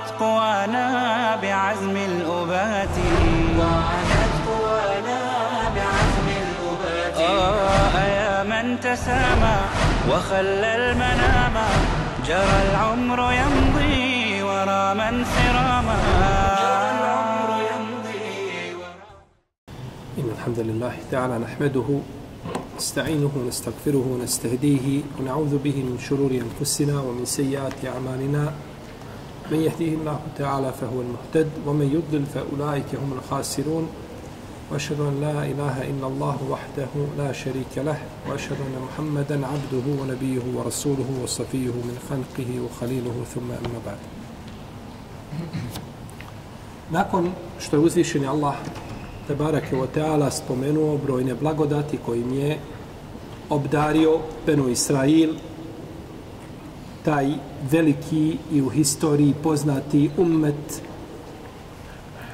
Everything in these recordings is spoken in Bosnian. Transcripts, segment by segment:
وعادت قوانا بعزم الأبات. وعادت قوانا بعزم الأبات. آه يا من تسامى وخلى المنام. جرى العمر يمضي ورا من سراما جرى العمر يمضي ورا إن الحمد لله تعالى نحمده نستعينه ونستغفره ونستهديه ونعوذ به من شرور أنفسنا ومن سيئات أعمالنا. من يهديه الله تعالى فهو المهتد ومن يضلل فأولئك هم الخاسرون. وأشهد أن لا إله إلا الله وحده لا شريك له وأشهد أن محمدا عبده ونبيه ورسوله وصفيه من خلقه وخليله ثم أما بعد. Nakon što je uzvišen Allah Tebarak wa o Teala spomenuo brojne blagodati kojim je obdario Benu Israil taj veliki i u historiji poznati ummet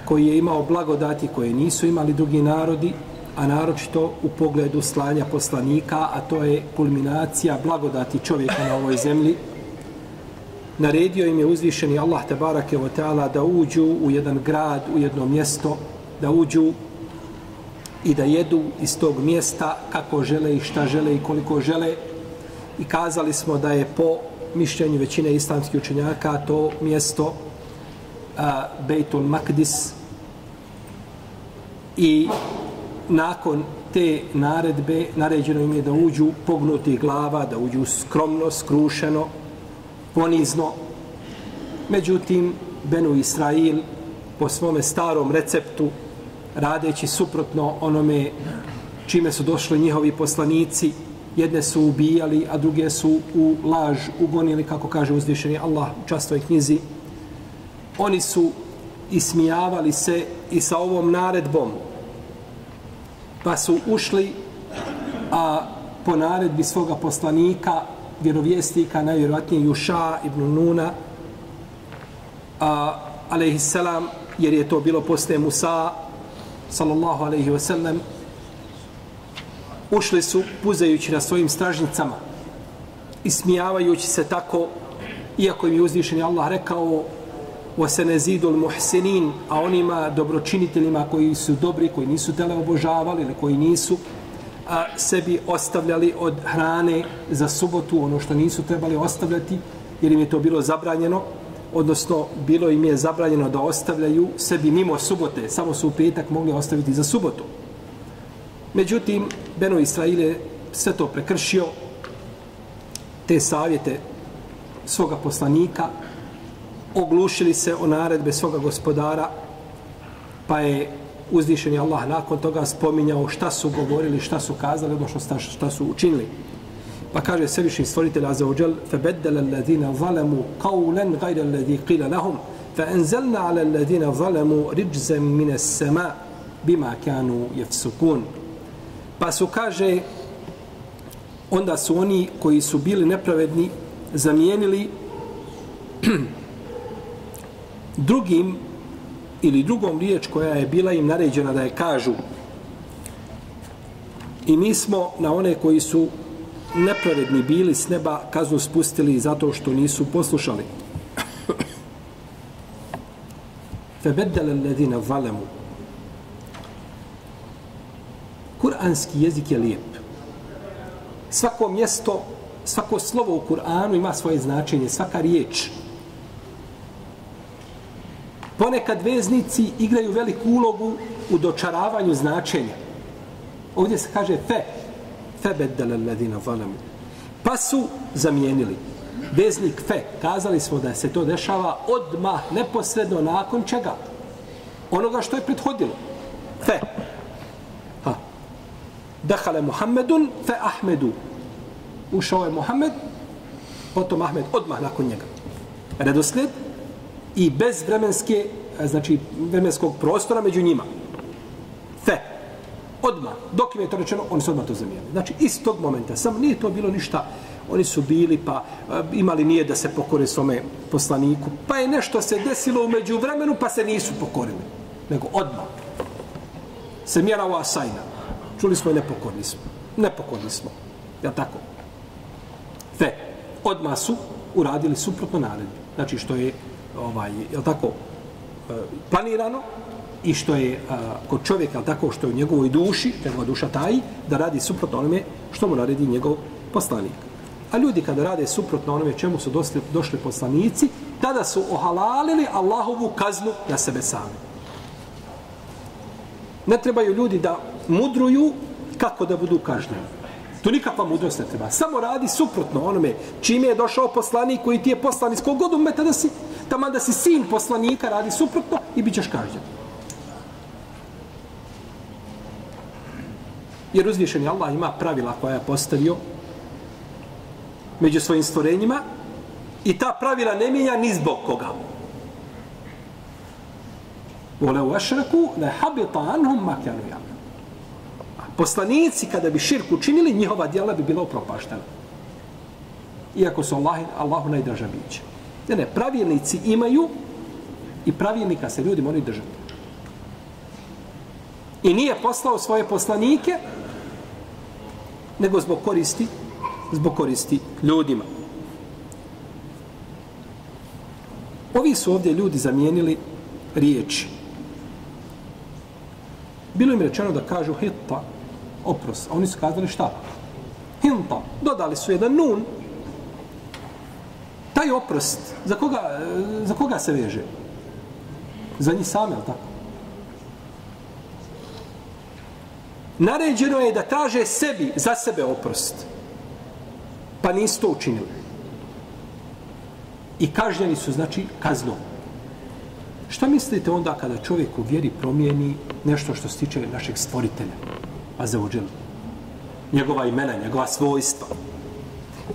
koji je imao blagodati koje nisu imali drugi narodi, a naročito u pogledu slanja poslanika, a to je kulminacija blagodati čovjeka na ovoj zemlji, naredio im je uzvišeni Allah Tebarake wa Teala da uđu u jedan grad, u jedno mjesto, da uđu i da jedu iz tog mjesta kako žele i šta žele i koliko žele. I kazali smo da je po mišljenju većine islamskih učenjaka to mjesto a, Bejtul Makdis i nakon te naredbe naređeno im je da uđu pognuti glava, da uđu skromno, skrušeno, ponizno. Međutim, Benu Israil po svome starom receptu radeći suprotno onome čime su došli njihovi poslanici, jedne su ubijali, a druge su u laž ugonili, kako kaže uzvišeni Allah u častovoj knjizi. Oni su ismijavali se i sa ovom naredbom, pa su ušli a po naredbi svoga poslanika, vjerovjesnika, najvjerojatnije Juša ibn Nuna, a, alaihissalam, jer je to bilo posle Musa, sallallahu alaihi wasallam, ušli su puzajući na svojim stražnicama, ismijavajući se tako, iako im je uzvišen Allah rekao وَسَنَزِيدُ الْمُحْسِنِينَ a onima dobročiniteljima koji su dobri, koji nisu tele obožavali ili koji nisu a, sebi ostavljali od hrane za subotu, ono što nisu trebali ostavljati, jer im je to bilo zabranjeno, odnosno bilo im je zabranjeno da ostavljaju sebi mimo subote, samo su u petak mogli ostaviti za subotu. Međutim, Beno Israile sve to prekršio, te savjete svoga poslanika, oglušili se o naredbe svoga gospodara, pa je uzvišeni Allah nakon toga spominjao šta su govorili, šta su kazali, odnosno šta su učinili. Pa kaže sevišnji stvoritelj Azza wa Jal, فَبَدَّلَ الَّذِينَ ظَلَمُوا قَوْلًا غَيْرَ الَّذِي قِيلَ لَهُمْ فَأَنزَلْنَا عَلَى الَّذِينَ ظَلَمُوا رِجْزًا مِنَ السَّمَاءِ بِمَا كَانُوا يَفْسُكُونَ Pa su, kaže, onda su oni koji su bili nepravedni zamijenili drugim ili drugom riječ koja je bila im naređena da je kažu i mi smo na one koji su nepravedni bili s neba kaznu spustili zato što nisu poslušali. Febeddele ledine valemu. Kur'anski jezik je lijep. Svako mjesto, svako slovo u Kur'anu ima svoje značenje, svaka riječ. Ponekad veznici igraju veliku ulogu u dočaravanju značenja. Ovdje se kaže fe, fe beddele ledina zalamu. Pa su zamijenili. Veznik fe, kazali smo da se to dešava odmah, neposredno nakon čega? Onoga što je prethodilo. Fe. Dehale Muhammedun fe Ahmedu. Ušao je Muhammed, potom Ahmed odmah nakon njega. Redosled i bez vremenske, znači vremenskog prostora među njima. Fe. Odma. Dok im je to rečeno, oni su odmah to zamijenili. Znači, iz tog momenta, samo nije to bilo ništa, oni su bili, pa eh, imali nije da se pokore svome poslaniku, pa je nešto se desilo umeđu vremenu, pa se nisu pokorili. Nego odmah. Se mjera ova sajna. Čuli smo i nepokorni smo. Nepokorni smo. Ja tako? Te, odma su uradili suprotno naredbi. Znači, što je ovaj, je tako, e, planirano i što je a, kod čovjeka tako što je u njegovoj duši, njegova duša taji, da radi suprotno onome što mu naredi njegov poslanik. A ljudi kada rade suprotno onome čemu su došli, došli poslanici, tada su ohalalili Allahovu kaznu na sebe sami. Ne trebaju ljudi da mudruju kako da budu kažnjeni. Tu nikakva mudrost ne treba. Samo radi suprotno onome čime je došao poslanik koji ti je poslan iz kogod umeta da si, tamo da si sin poslanika, radi suprotno i bit ćeš kažnjen. Jer uzvišeni Allah ima pravila koja je postavio među svojim stvorenjima i ta pravila ne mijenja ni zbog koga. Vole u ašraku le habita anhum makjanu jamu. Poslanici kada bi širku učinili, njihova djela bi bila upropaštena. Iako su Allah, Allahu najdraža biće. Ne, ne, pravilnici imaju i pravilnika se ljudi moraju držati. I nije poslao svoje poslanike, nego zbog koristi, zbog koristi ljudima. Ovi su ovdje ljudi zamijenili riječi. Bilo im rečeno da kažu hitta, oprost. A oni su kazali šta? Hinta. Dodali su jedan nun, taj oprost, za koga, e, za koga se veže? Za njih same, ali tako? Naređeno je da traže sebi, za sebe oprost. Pa nisu to učinili. I kažnjeni su, znači, kaznom. Šta mislite onda kada čovjek u vjeri promijeni nešto što se tiče našeg stvoritelja? Pa A. Njegova imena, njegova svojstva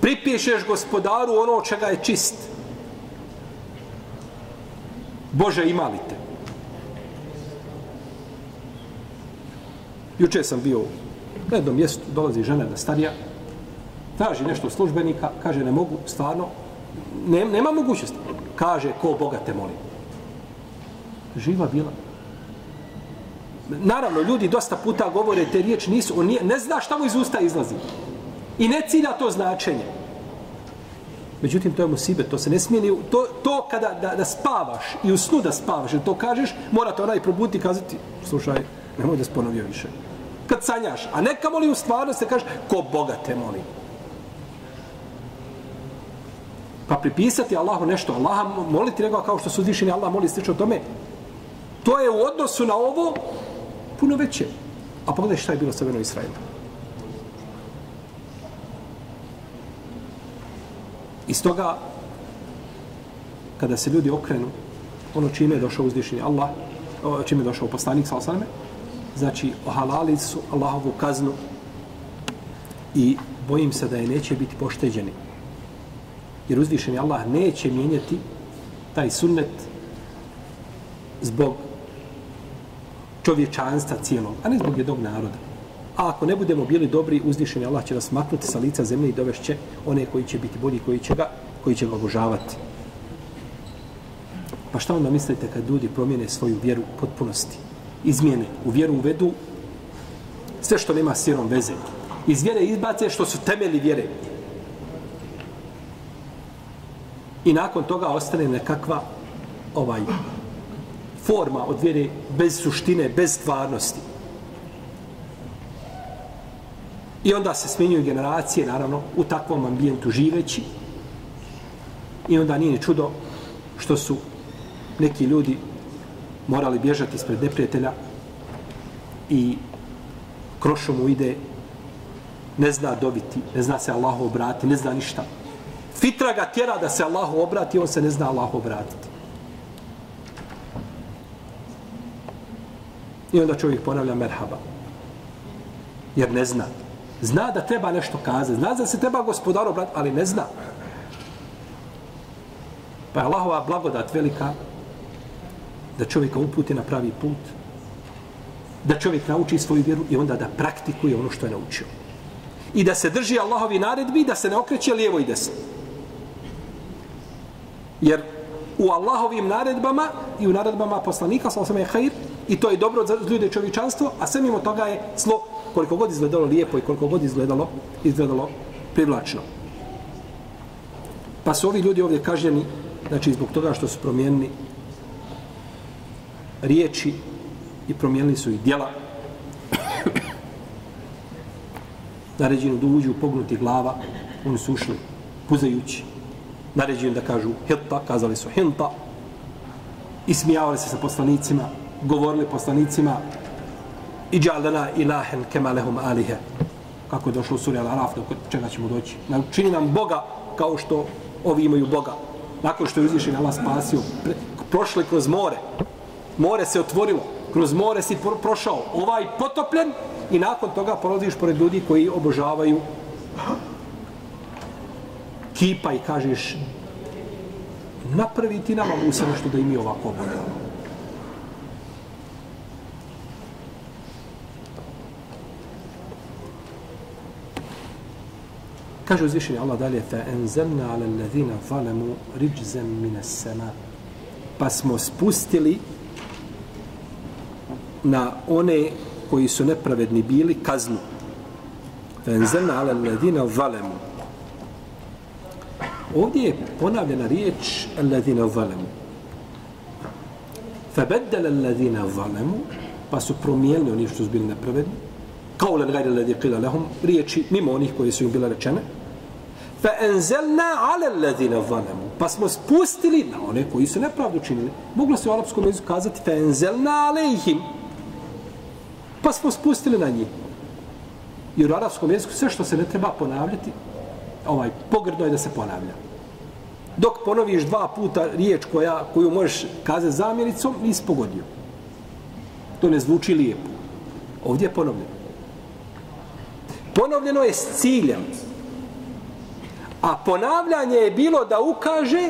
pripišeš gospodaru ono čega je čist. Bože, ima li te? Juče sam bio na jednom mjestu, dolazi žena da starija, traži nešto službenika, kaže ne mogu, stvarno, ne, nema mogućnosti. Kaže, ko Boga te moli? Živa bila. Naravno, ljudi dosta puta govore te riječi, nisu, on nije, ne zna šta mu iz usta izlazi. I ne cilja to značenje. Međutim, to je musibet, to se ne smije ni... To, to kada da, da spavaš i u snu da spavaš, to kažeš, mora te onaj probuti i kazati, slušaj, nemoj da sponovio više. Kad sanjaš, a neka moli u stvarnosti, kaže, ko Boga te moli. Pa pripisati Allahu nešto, Allaha moliti nego kao što su zvišeni, Allah moli slično tome, to je u odnosu na ovo puno veće. A pogledaj šta je bilo sa Beno Israelom. Iz toga, kada se ljudi okrenu, ono čime je došao uzvišenje Allah, čime je došao poslanik, sa osaname, znači, ohalali su Allahovu kaznu i bojim se da je neće biti pošteđeni. Jer uzvišeni Allah neće mijenjati taj sunnet zbog čovječanstva cijelom, a ne zbog jednog naroda. A ako ne budemo bili dobri, uzdišeni Allah će nas maknuti sa lica zemlje i dovešće one koji će biti bolji, koji će ga, koji će ga obožavati. Pa šta onda mislite kad ljudi promijene svoju vjeru u potpunosti? Izmijene, u vjeru uvedu sve što nema s vjerom veze. Iz vjere izbace što su temeli vjere. I nakon toga ostane nekakva ovaj forma od vjere bez suštine, bez stvarnosti. I onda se smenjuju generacije, naravno, u takvom ambijentu živeći. I onda nije ni čudo što su neki ljudi morali bježati ispred neprijatelja i krošom mu ide, ne zna dobiti, ne zna se Allahu obrati, ne zna ništa. Fitra ga tjera da se Allahu obrati, on se ne zna Allahu obratiti. I onda čovjek ponavlja merhaba. Jer ne zna. Zna da treba nešto kazati, zna da se treba gospodar obrati, ali ne zna. Pa je Allahova blagodat velika da čovjeka uputi na pravi put, da čovjek nauči svoju vjeru i onda da praktikuje ono što je naučio. I da se drži Allahovi naredbi, da se ne okreće lijevo i desno. Jer u Allahovim naredbama i u naredbama poslanika, sa osam je hajr, i to je dobro za ljude čovječanstvo, a sve mimo toga je slo koliko god izgledalo lijepo i koliko god izgledalo, izgledalo privlačno. Pa su ovi ljudi ovdje kažnjeni, znači zbog toga što su promijenili riječi i promijenili su i djela. Naređenu da uđu pognuti glava, oni su ušli puzajući. Naređenu da kažu hilta, kazali su hilta. Ismijavali se sa poslanicima, govorili poslanicima i džalana ilahen kemalehum alihe. Kako je došlo u suri Al-Araf, do čega ćemo doći. Čini nam Boga kao što ovi imaju Boga. Nakon što je uzvišen Allah spasio, pre, prošli kroz more. More se otvorilo, kroz more si prošao. Ovaj potopljen i nakon toga prolaziš pored ljudi koji obožavaju kipa i kažeš napravi ti nama Musa nešto da imi ovako obožavamo. Kaže uzvišenje Allah dalje fa enzelna ala alladhina zalemu rijzan mine sema. Pa smo spustili na one koji su nepravedni bili kaznu. Fa enzelna ala alladhina zalemu. Ovdje je ponavljena riječ alladhina zalemu. Fa beddala alladhina zalemu pa su promijenili oni što su bili nepravedni. Kao le gajde alladhi qila lahum riječi mimo onih koji su im bila rečene fa enzelna ala alladhina zalamu. Pa smo spustili na one koji su nepravdu činili. Moglo se u arapskom jeziku kazati fa enzelna alehim pa smo spustili na njih. Jer u arapskom jeziku sve što se ne treba ponavljati ovaj pogrdno je da se ponavlja. Dok ponoviš dva puta riječ koja, koju možeš kazati zamjenicom nisi pogodio. To ne zvuči lijepo. Ovdje je ponovljeno. Ponovljeno je s ciljem. A ponavljanje je bilo da ukaže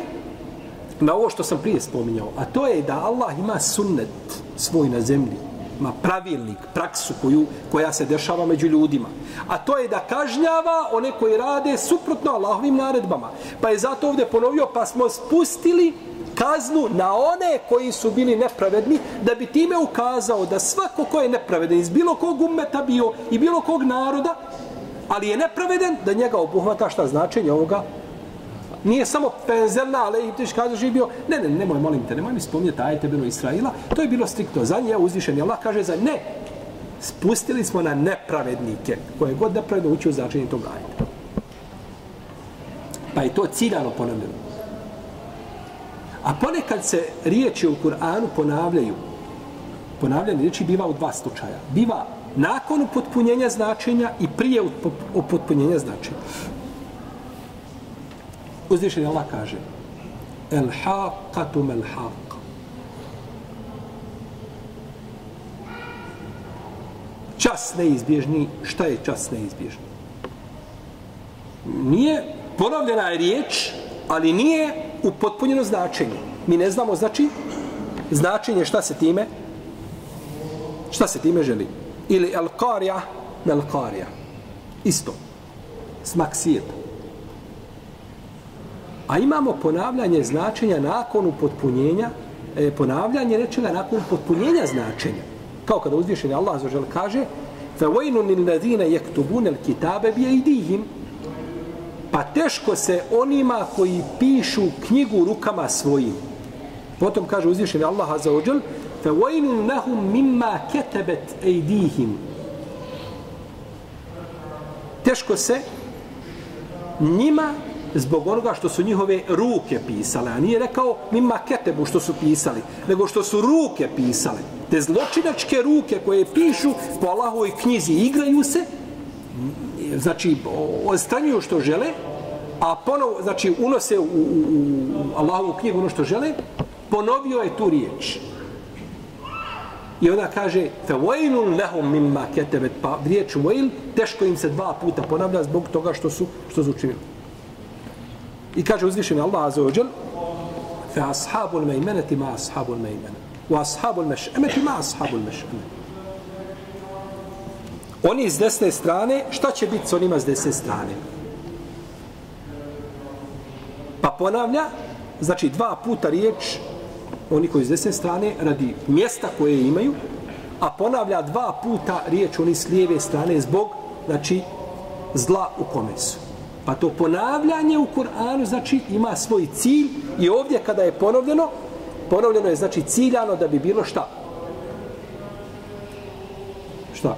na ovo što sam prije spominjao, a to je da Allah ima sunnet svoj na zemlji, ima pravilnik, praksu koju, koja se dešava među ljudima. A to je da kažnjava one koji rade suprotno Allahovim naredbama. Pa je zato ovdje ponovio, pa smo spustili kaznu na one koji su bili nepravedni, da bi time ukazao da svako ko je nepravedan iz bilo kog umeta bio i bilo kog naroda, ali je nepravedan da njega obuhvata šta značenje ovoga nije samo penzelna, ali i tiš kaže živio, ne, ne, nemoj, molim te, nemoj mi spominjati ajete Beno Israila, to je bilo striktno za nje, uzvišen je Allah, kaže za ne, spustili smo na nepravednike, koje god nepravedno uči u značenje tog ajeta. Pa je to ciljano ponavljeno. A ponekad se riječi u Kur'anu ponavljaju, ponavljanje riječi biva u dva slučaja. Biva nakon upotpunjenja značenja i prije upotpunjenja značenja. Uzvišen Allah kaže El haqatu el haq. Čas neizbježni. Šta je čas neizbježni? Nije ponovljena je riječ, ali nije upotpunjeno značenje. Mi ne znamo znači značenje šta se time šta se time želi ili el qarija na el qarija. Isto. Smak svijeta. A imamo ponavljanje značenja nakon upotpunjenja, e, ponavljanje rečega nakon upotpunjenja značenja. Kao kada uzvišenje Allah za žel kaže فَوَيْنُ vajnu nil ladine jektubune bi idihim pa teško se onima koji pišu knjigu rukama svojim. Potom kaže uzvišenje Allah za ođel فَوَيْنٌ لَهُمْ مِمَّا كَتَبَتْ اَيْدِيهِمْ Teško se njima zbog onoga što su njihove ruke pisale, a nije rekao mima ketebu što su pisali, nego što su ruke pisale. Te zločinačke ruke koje pišu po Allahovoj knjizi igraju se, znači ostranjuju što žele, a ponovo, znači unose u, u, u Allahovu knjigu ono što žele, ponovio je tu riječ. I onda kaže fa wailun lahum mimma katabat pa riječ vajl teško im se dva puta ponavlja zbog toga što su što su učinili. I kaže uzvišeni Allah azza wa jall fa ashabul maymanati ma ashabul maymana. U ashabul meš'emeti ma ashabul meš'emeti. Oni iz desne strane, šta će biti s onima s desne strane? Pa ponavlja, znači dva puta riječ, oni koji s desne strane, radi mjesta koje imaju, a ponavlja dva puta riječ oni s lijeve strane zbog, znači, zla u kome su. Pa to ponavljanje u Kur'anu, znači, ima svoj cilj i ovdje kada je ponovljeno, ponovljeno je, znači, ciljano da bi bilo šta? Šta?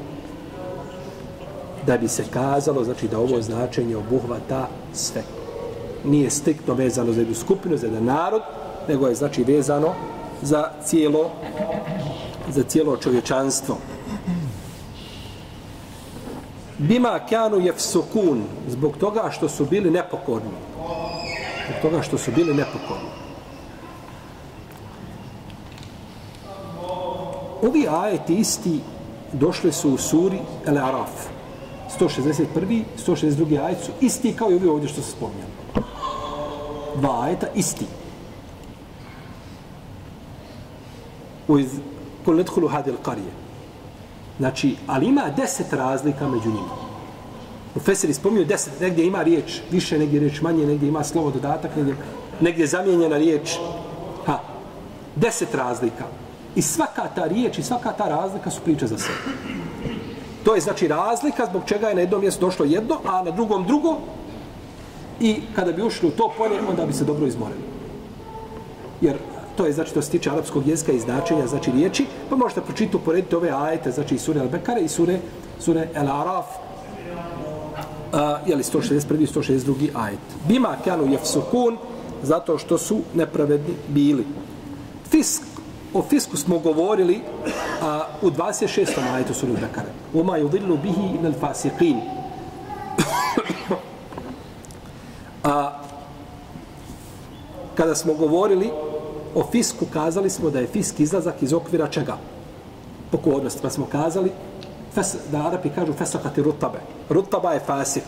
Da bi se kazalo, znači, da ovo značenje obuhvata sve. Nije striktno vezano za jednu skupinu, za jedan narod, nego je, znači, vezano za cijelo za cijelo čovječanstvo. Bima kanu jefsukun, zbog toga što su bili nepokorni. Zbog toga što su bili nepokorni. Ovi ajeti isti došli su u suri El Araf. 161. 162. ajet su isti kao i ovi ovdje što se spominjali. Dva ajeta isti. U iz kul nedhulu hadil qarije. Znači, ali ima deset razlika među njima. U Feseri spomnio deset, negdje ima riječ više, negdje riječ manje, negdje ima slovo dodatak, negdje, negdje zamijenjena riječ. Ha, deset razlika. I svaka ta riječ i svaka ta razlika su priča za sebe. To je znači razlika zbog čega je na jednom mjestu došlo jedno, a na drugom drugo. I kada bi ušli u to polje, onda bi se dobro izmorili. Jer to je znači to se tiče arapskog jezika i značenja znači riječi, pa možete pročitati uporediti ove ajete, znači sure Al-Bekare i sure sure Al-Araf. Uh, je li 161. i 162. ajet. Bima kanu jefsukun, zato što su nepravedni bili. Fisk, o fisku smo govorili a, u 26. ajetu sura Al-Bekare. Uma yudillu bihi inal fasiqin. a, kada smo govorili o fisku kazali smo da je fisk izlazak iz okvira čega? Pokornost. Pa smo kazali fes, da Arapi kažu fesakati rutabe. Rutaba je fasik,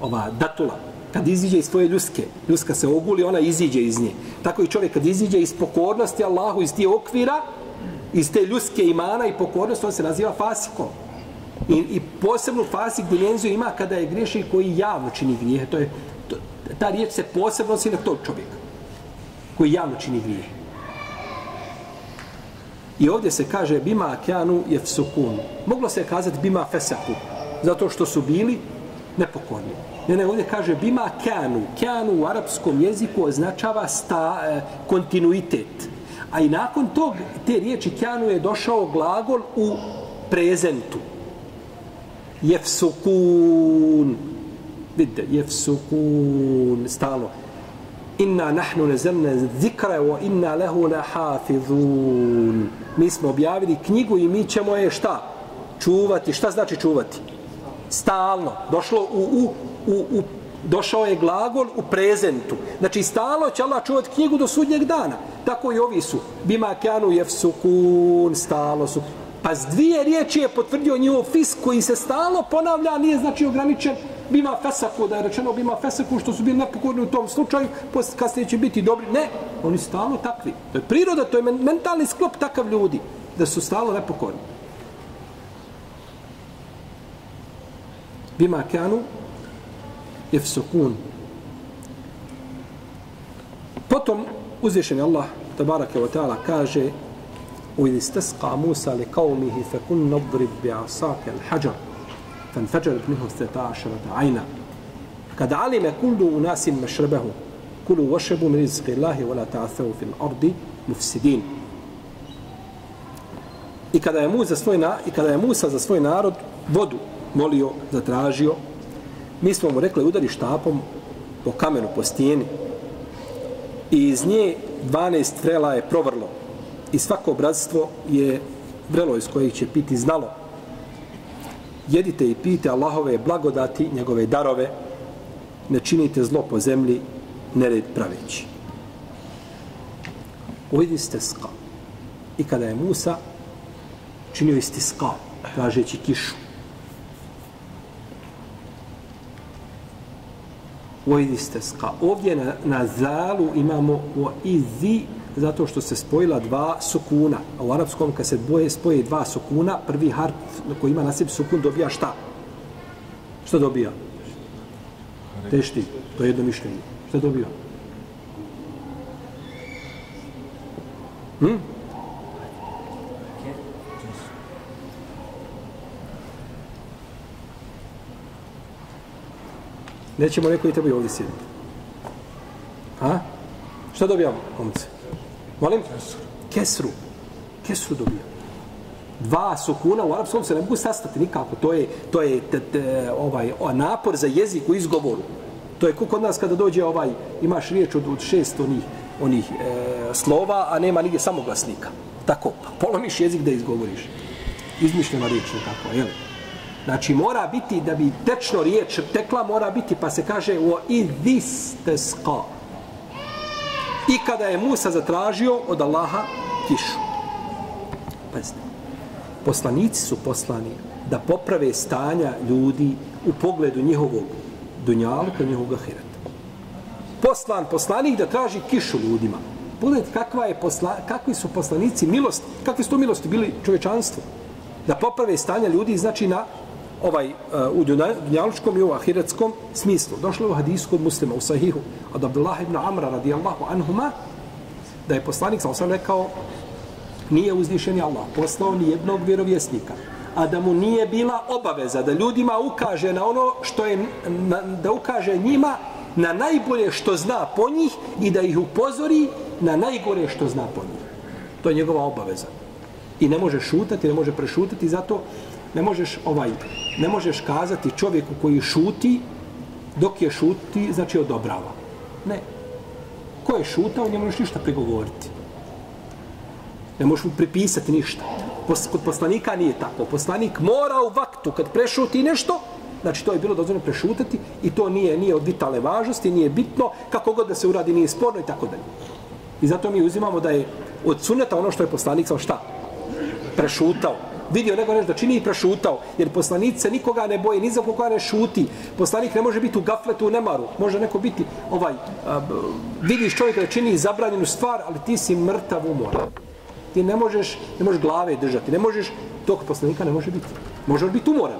ova datula. Kad iziđe iz svoje ljuske, ljuska se oguli, ona iziđe iz nje. Tako i čovjek kad iziđe iz pokornosti Allahu, iz tije okvira, iz te ljuske imana i pokornosti, on se naziva fasikom. I, i posebnu fasik dimenziju ima kada je griješi koji javno čini grijehe. To je, to, ta riječ se posebno si na tog čovjeka koji javno čini grijehe. I ovdje se kaže bima kanu jefsukun. Moglo se kazati bima fesaku, zato što su bili nepokorni. Ne, ne, ovdje kaže bima kjanu. Kjanu u arapskom jeziku označava sta, e, kontinuitet. A i nakon tog, te riječi kjanu je došao glagol u prezentu. Jefsukun. Vidite, jefsukun. Stalo inna nahnu nazalna zikra wa inna lahu lahafizun mi smo objavili knjigu i mi ćemo je šta? Čuvati. Šta znači čuvati? Stalno. Došlo u, u, u, u došao je glagol u prezentu. Znači stalno će Allah čuvati knjigu do sudnjeg dana. Tako i ovi su. Bima kanu jefsukun stalo su. Pa s dvije riječi je potvrdio njihov fisk koji se stalno ponavlja nije znači ograničen bima fesaku, da je rečeno bima fesaku, što su bili nepokorni u tom slučaju, kasnije će biti dobri. Ne, oni su stalno takvi. To je priroda, to je mentalni sklop takav ljudi, da su stalno nepokorni. Bima kanu jefsukun. Potom uzvišen Allah, tabaraka wa ta'ala, kaže وإذ استسقى موسى لقومه فكن نضرب بعصاك الحجر فانفجرت منه ستا عشرة Kad قد علم u nasin mešrebehu, kulu vašebu min رزق Allahi, wala تعثوا fil ardi mufsidin. I kada je Musa za svoj na, i kada je Musa za svoj narod vodu molio, zatražio, mi smo mu rekli udari štapom po kamenu, po stijeni. I iz nje 12 strela je provrlo. I svako obrazstvo je vrelo iz kojih će piti znalo jedite i pijte Allahove blagodati, njegove darove, ne činite zlo po zemlji, nered praveći. Uvidi ska. I kada je Musa činio istiska, tražeći kišu. Uvidi ska. Ovdje na, na zalu imamo o izi Zato što se spojila dva sukuna. A u arapskom kad se boje, spoje dva sukuna, prvi harf koji ima na sebi sukun dobija šta? Šta dobija? Tešti. To je jedno mišljenje. Šta dobija? Hm? Nećemo neko i tebi ovdje sjediti. A? Šta dobijamo, momci? Molim? Kesru. Kesru dobija. Dva sukuna u arapskom se ne mogu sastati nikako. To je, to je t, t, ovaj, napor za jezik u izgovoru. To je kod nas kada dođe ovaj, imaš riječ od, od šest onih, onih e, slova, a nema nigdje samoglasnika. Tako, pa polomiš jezik da izgovoriš. Izmišljena riječ je tako, jel? Znači, mora biti, da bi tečno riječ tekla, mora biti, pa se kaže o idis teska. I kada je Musa zatražio od Allaha kišu. Pazite. Poslanici su poslani da poprave stanja ljudi u pogledu njihovog dunjalka, njihovog ahireta. Poslan poslanik da traži kišu ljudima. Pogledajte kakva je posla, kakvi su poslanici milosti, kakvi su to milosti bili čovečanstvo. Da poprave stanja ljudi, znači na ovaj eh, u dunjalučkom i u ahiretskom smislu. Došlo je u hadisu kod muslima u sahihu od Abdullah ibn Amra radijallahu anhuma da je poslanik sa osam rekao nije uzvišen Allah poslao ni jednog vjerovjesnika a da mu nije bila obaveza da ljudima ukaže na ono što je na, da ukaže njima na najbolje što zna po njih i da ih upozori na najgore što zna po njih. To je njegova obaveza. I ne može šutati, ne može prešutati, zato ne možeš ovaj ne možeš kazati čovjeku koji šuti dok je šuti znači odobrava. Ne. Ko je šutao ne možeš ništa prigovoriti. Ne možeš mu pripisati ništa. Kod poslanika nije tako. Poslanik mora u vaktu kad prešuti nešto znači to je bilo dozvoljeno prešutati i to nije nije od vitalne važnosti nije bitno kako god da se uradi nije sporno i tako dalje. I zato mi uzimamo da je od suneta ono što je poslanik sam šta? Prešutao vidio nego nešto da čini i prešutao. Jer poslanik se nikoga ne boji, ni za koga ne šuti. Poslanik ne može biti u gafletu, u nemaru. Može neko biti, ovaj, a, vidiš čovjeka da čini zabranjenu stvar, ali ti si mrtav umor. Ti ne možeš, ne možeš glave držati. Ne možeš, tog poslanika ne može biti. Može on biti umoran.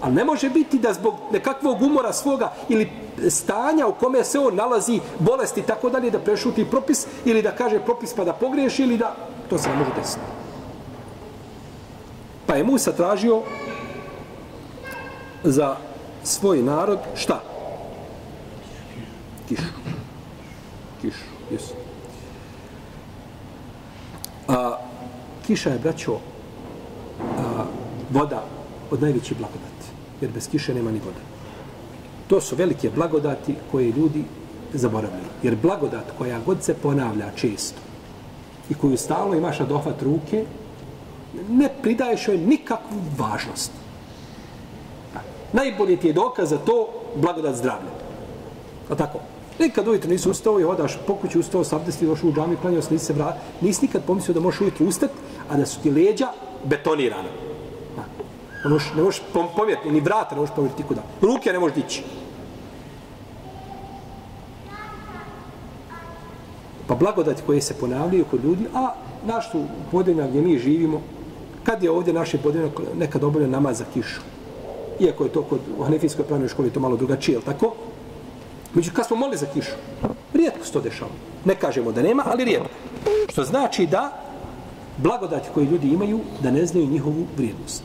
Ali ne može biti da zbog nekakvog umora svoga ili stanja u kome se on nalazi bolesti tako dalje da prešuti propis ili da kaže propis pa da pogriješi ili da to se ne može desiti. Pa je Musa tražio za svoj narod šta? Kišu. Kišu, jesu. A, kiša je, braćo, a, voda od najveće blagodati. Jer bez kiše nema ni voda. To su velike blagodati koje ljudi zaboravljaju. Jer blagodat koja god se ponavlja često i koju stalno imaš na dohvat ruke, ne pridaješ joj nikakvu važnost. Najbolji ti je dokaz za to blagodat zdravlja. A tako? Nikad ujutro nisi ustao i odaš po kući ustao, sabdesti, došao u džami, klanio se, nisi se vrat. Nisi nikad pomislio da možeš ujutro ustati, a da su ti leđa betonirana. Ono ne možeš pomjeriti, ni vrata ne možeš pomjeriti kuda. Ruke ne možeš dići. Pa blagodati koje se ponavljaju kod ljudi, a naš tu podelja gdje mi živimo, Kad je ovdje naše podine nekad obavljen namaz za kišu? Iako je to kod u Hanefijskoj pravnoj školi to malo drugačije, ali tako? Međutim, kad smo molili za kišu? Rijetko se to dešava. Ne kažemo da nema, ali rijetko. Što znači da blagodati koje ljudi imaju, da ne znaju njihovu vrijednost.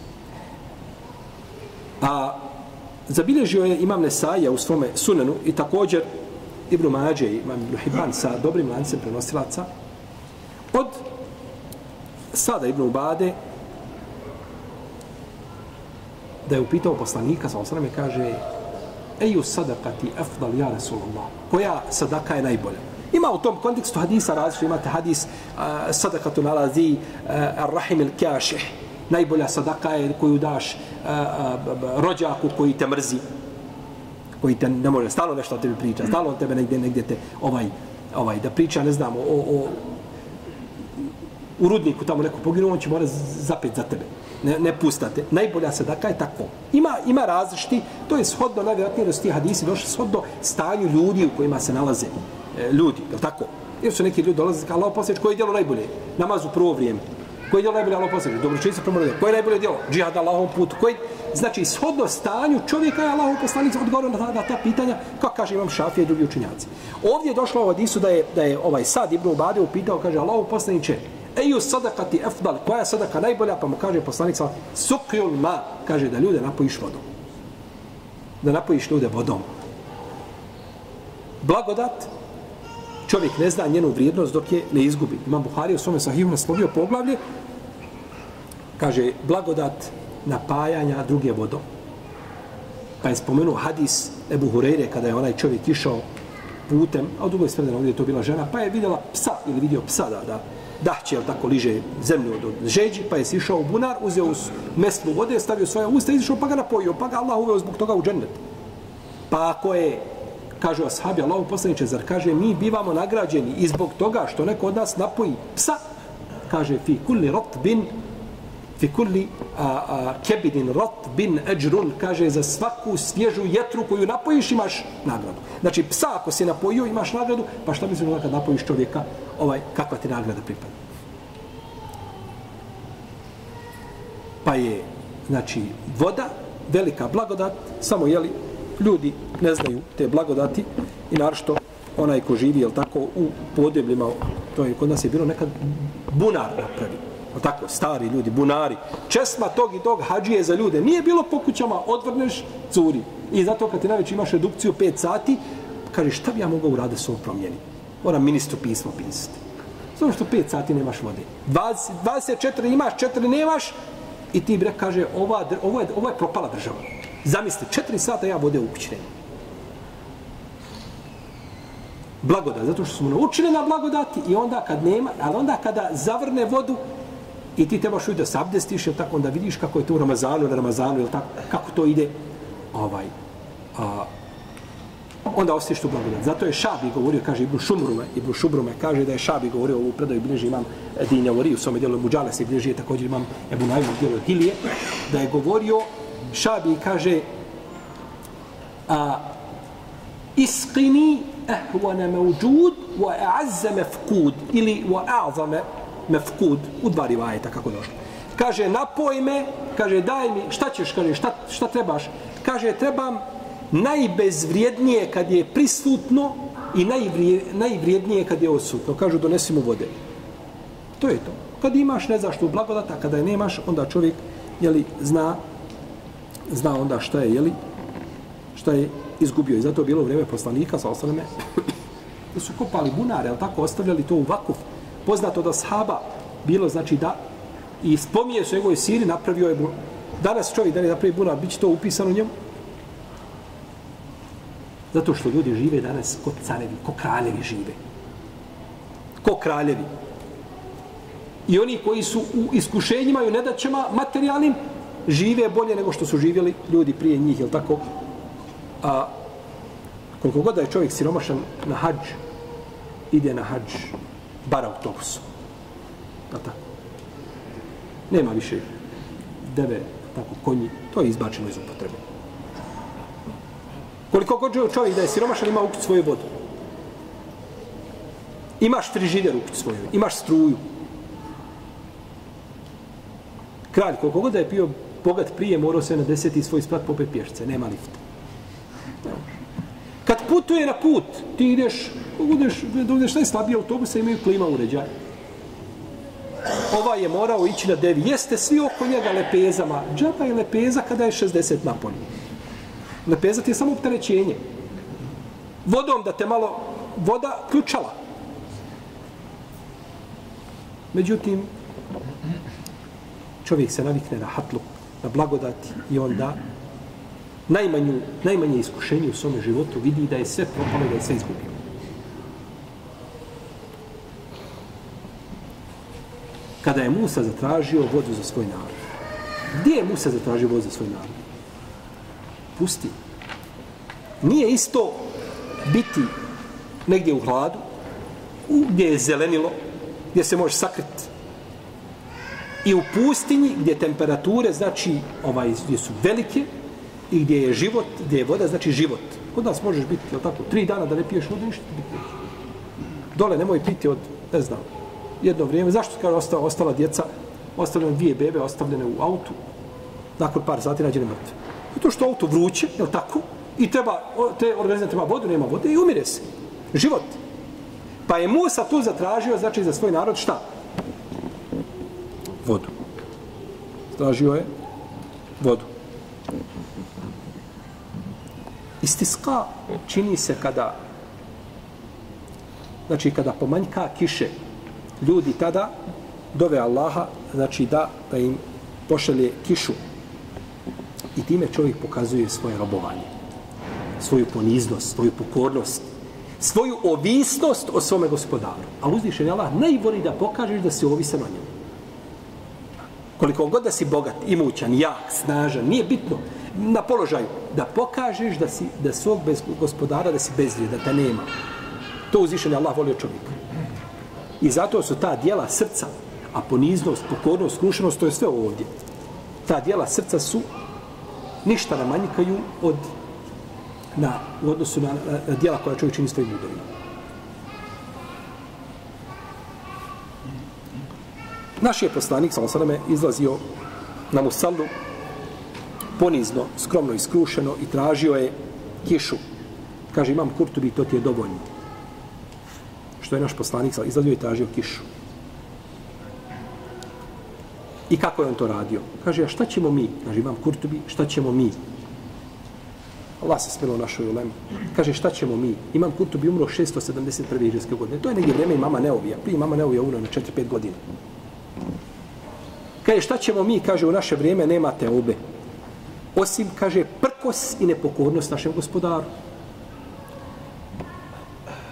A zabilježio je Imam Nesaja u svome sunenu i također Ibn Mađe i Imam Ibn Hibban sa dobrim lancem prenosilaca od Sada Ibn Ubade da je upitao poslanika sa osrame, kaže Eju sadakati afdal ja Rasulullah. Koja sadaka je najbolja? Ima u tom kontekstu hadisa različno. Imate hadis uh, sadakatu nalazi uh, rahim il-kjaših. Najbolja sadaka je koju daš uh, uh, rođaku koji te mrzi. Koji te ne može, stalo nešto o tebi priča. Stalo o tebe negdje, negdje te ovaj, ovaj, da priča, ne znam, o, o, u rudniku tamo neko poginuo, on će mora zapet za tebe. Ne, ne pustate. Najbolja sadaka je tako. Ima, ima različiti, to je shodno, najvjerojatnije da su ti hadisi došli shodno stanju ljudi u kojima se nalaze e, ljudi, je tako? Jer su neki ljudi dolaze, kao Allah poslanič, koje je djelo najbolje? Namaz u prvo vrijeme. Koje je djelo najbolje Allah poslanič? Dobročinstvo prema ljudima. Koje je najbolje djelo? Džihad Allahom putu. Koje... Znači, shodno stanju čovjeka je Allahom poslanič odgovorio na, ta, na ta pitanja, kako kaže imam šafije i drugi učinjaci. Ovdje je došlo u hadisu da je, da je ovaj sad Ibn Ubade upitao, kaže Allahom poslaniče, Eju sadakati efdal, koja je sadaka najbolja, pa mu kaže poslanica, sukjul ma, kaže da ljude napojiš vodom. Da napojiš ljude vodom. Blagodat, čovjek ne zna njenu vrijednost dok je ne izgubi. Imam Buhari u svome sahihu naslovio poglavlje, kaže, blagodat napajanja druge vodom. Pa je spomenuo hadis Ebu Hureyre kada je onaj čovjek išao putem, a u drugoj sredini ovdje je to bila žena, pa je vidjela psa ili vidio psa da, da dahće, jel tako, liže zemlju od žeđi, pa je sišao u bunar, uzeo mesnu vode, stavio svoje usta, izišao, pa ga napojio, pa ga Allah uveo zbog toga u džennet. Pa ako je, kažu ashabi, Allah poslaniče, zar kaže, mi bivamo nagrađeni i zbog toga što neko od nas napoji psa, kaže, fi kulli rot bin fi kulli a, a, kebidin rot bin eđrun, kaže za svaku svježu jetru koju napojiš imaš nagradu. Znači psa ako si napojio imaš nagradu, pa šta misliš kad napojiš čovjeka, ovaj, kakva ti nagrada pripada? Pa je, znači, voda, velika blagodat, samo jeli, ljudi ne znaju te blagodati i naravno onaj ko živi, jel tako, u podebljima, to je kod nas je bilo nekad bunar napraviti tako, stari ljudi, bunari, česma tog i tog hađije za ljude. Nije bilo po kućama, odvrneš, curi. I zato kad ti najveć imaš redukciju 5 sati, kaže šta bi ja mogao uraditi s ovom promjeni? Moram ministru pismo pisati. Zato što 5 sati nemaš vode. 20, 24 imaš, 4 nemaš, i ti bre kaže, ova, ovo, je, ovo je propala država. Zamisli, 4 sata ja vode u kući blagodat, zato što smo naučili na blagodati i onda kad nema, ali onda kada zavrne vodu, I ti trebaš ući da se abdestiš, jel tako, onda vidiš kako je to u Ramazanu, na Ramazanu, jel tako, kako to ide, ovaj, a, onda osjetiš tu blagodat. Zato je Šabi govorio, kaže Ibn Šumrume, Ibn Šumrume kaže da je Šabi govorio ovu predaju bliži imam Dinja Ori, u svome dijelu Muđale se bliži, također imam Ebu Najmu dijelu Hilije, da je govorio, Šabi kaže, a, isqini ehvana mevđud wa a'azza mefkud ili wa a'zama mefkud u dva rivajeta kako došlo. Kaže, napoj me, kaže, daj mi, šta ćeš, kaže, šta, šta trebaš? Kaže, trebam najbezvrijednije kad je prisutno i najvrijednije kad je odsutno. Kažu, donesi mu vode. To je to. Kad imaš, ne znaš tu blagodata, kada je nemaš, onda čovjek, jeli, zna, zna onda šta je, jeli, šta je izgubio. I zato je bilo vrijeme poslanika, sa osaleme, da su kopali bunare, ali tako ostavljali to u vakuf, poznato da sahaba bilo znači da i spominje se njegovoj siri napravio je danas čovjek da ne napravi bunar bit to upisano njemu? Zato što ljudi žive danas kod carevi, ko kraljevi žive. Ko kraljevi. I oni koji su u iskušenjima i u nedaćama materijalnim žive bolje nego što su živjeli ljudi prije njih, je tako? A koliko god da je čovjek siromašan na hađ, ide na hađ bar autobusom. Da tako. Nema više deve, tako, konji. To je izbačeno iz upotrebe. Koliko god čovjek da je siromašan, ima ukuć svoju vodu. Imaš frižider ukuć svoju, imaš struju. Kralj, koliko god da je pio bogat prije, morao se na deseti svoj sprat popet pješce. Nema lifta. Kad putuje na put, ti ideš budeš, da budeš najslabiji autobuse, imaju klima uređaj. Ova je morao ići na devi. Jeste svi oko njega lepezama. Džaba je lepeza kada je 60 napolje. Lepeza ti je samo opterećenje. Vodom da te malo voda ključala. Međutim, čovjek se navikne na hatlu, na blagodati i onda najmanju, najmanje iskušenje u svome životu vidi da je sve propalo, da je sve izgubio. kada je Musa zatražio vodu za svoj narod. Gdje je Musa zatražio vodu za svoj narod? Pusti. Nije isto biti negdje u hladu, gdje je zelenilo, gdje se može sakriti. I u pustinji gdje temperature, znači, ovaj, gdje su velike i gdje je život, gdje je voda, znači život. Kod nas možeš biti, jel tako, tri dana da ne piješ vodu, ništa biti. dole nemoj piti od, ne znam, jedno vrijeme. Zašto kaže ostala, ostala djeca, ostavljene dvije bebe, ostavljene u autu, nakon par sati nađene mrtve. I to što auto vruće, je tako? I treba, te organizme treba vodu, nema vode i umire se. Život. Pa je Musa tu zatražio, znači za svoj narod šta? Vodu. Tražio je vodu. Istiska čini se kada znači kada pomanjka kiše ljudi tada dove Allaha znači da da im pošalje kišu. I time čovjek pokazuje svoje robovanje svoju poniznost, svoju pokornost svoju ovisnost o svome gospodaru. A uzvišen je Allah najvoli da pokažeš da si ovisan o njemu. Koliko god da si bogat, imućan, jak, snažan, nije bitno na položaju da pokažeš da si da svog bez gospodara da si bez da te nema. To uzvišenje Allah volio čovjeka. I zato su ta dijela srca, a poniznost, pokornost, skrušenost, to je sve ovdje. Ta dijela srca su ništa ne manjkaju od na, u odnosu na, na, na dijela koja čovjek čini svojim udovima. Naš je poslanik, sa osadame, izlazio na Musallu ponizno, skromno i skrušeno i tražio je kišu. Kaže, imam kurtubi, to ti je dovoljno. Što je naš poslanik izlazio i tražio kišu. I kako je on to radio? Kaže, a šta ćemo mi? Kaže, imam kurtubi, šta ćemo mi? Allah se smilo našoj ulemi. Kaže, šta ćemo mi? Imam kurtubi umro 671. iđeske godine. To je negdje vrijeme i mama Neovija. Prije mama Neovija umro na 4-5 godina. Kaže, šta ćemo mi? Kaže, u naše vrijeme nema te obe osim, kaže, prkos i nepokornost našem gospodaru.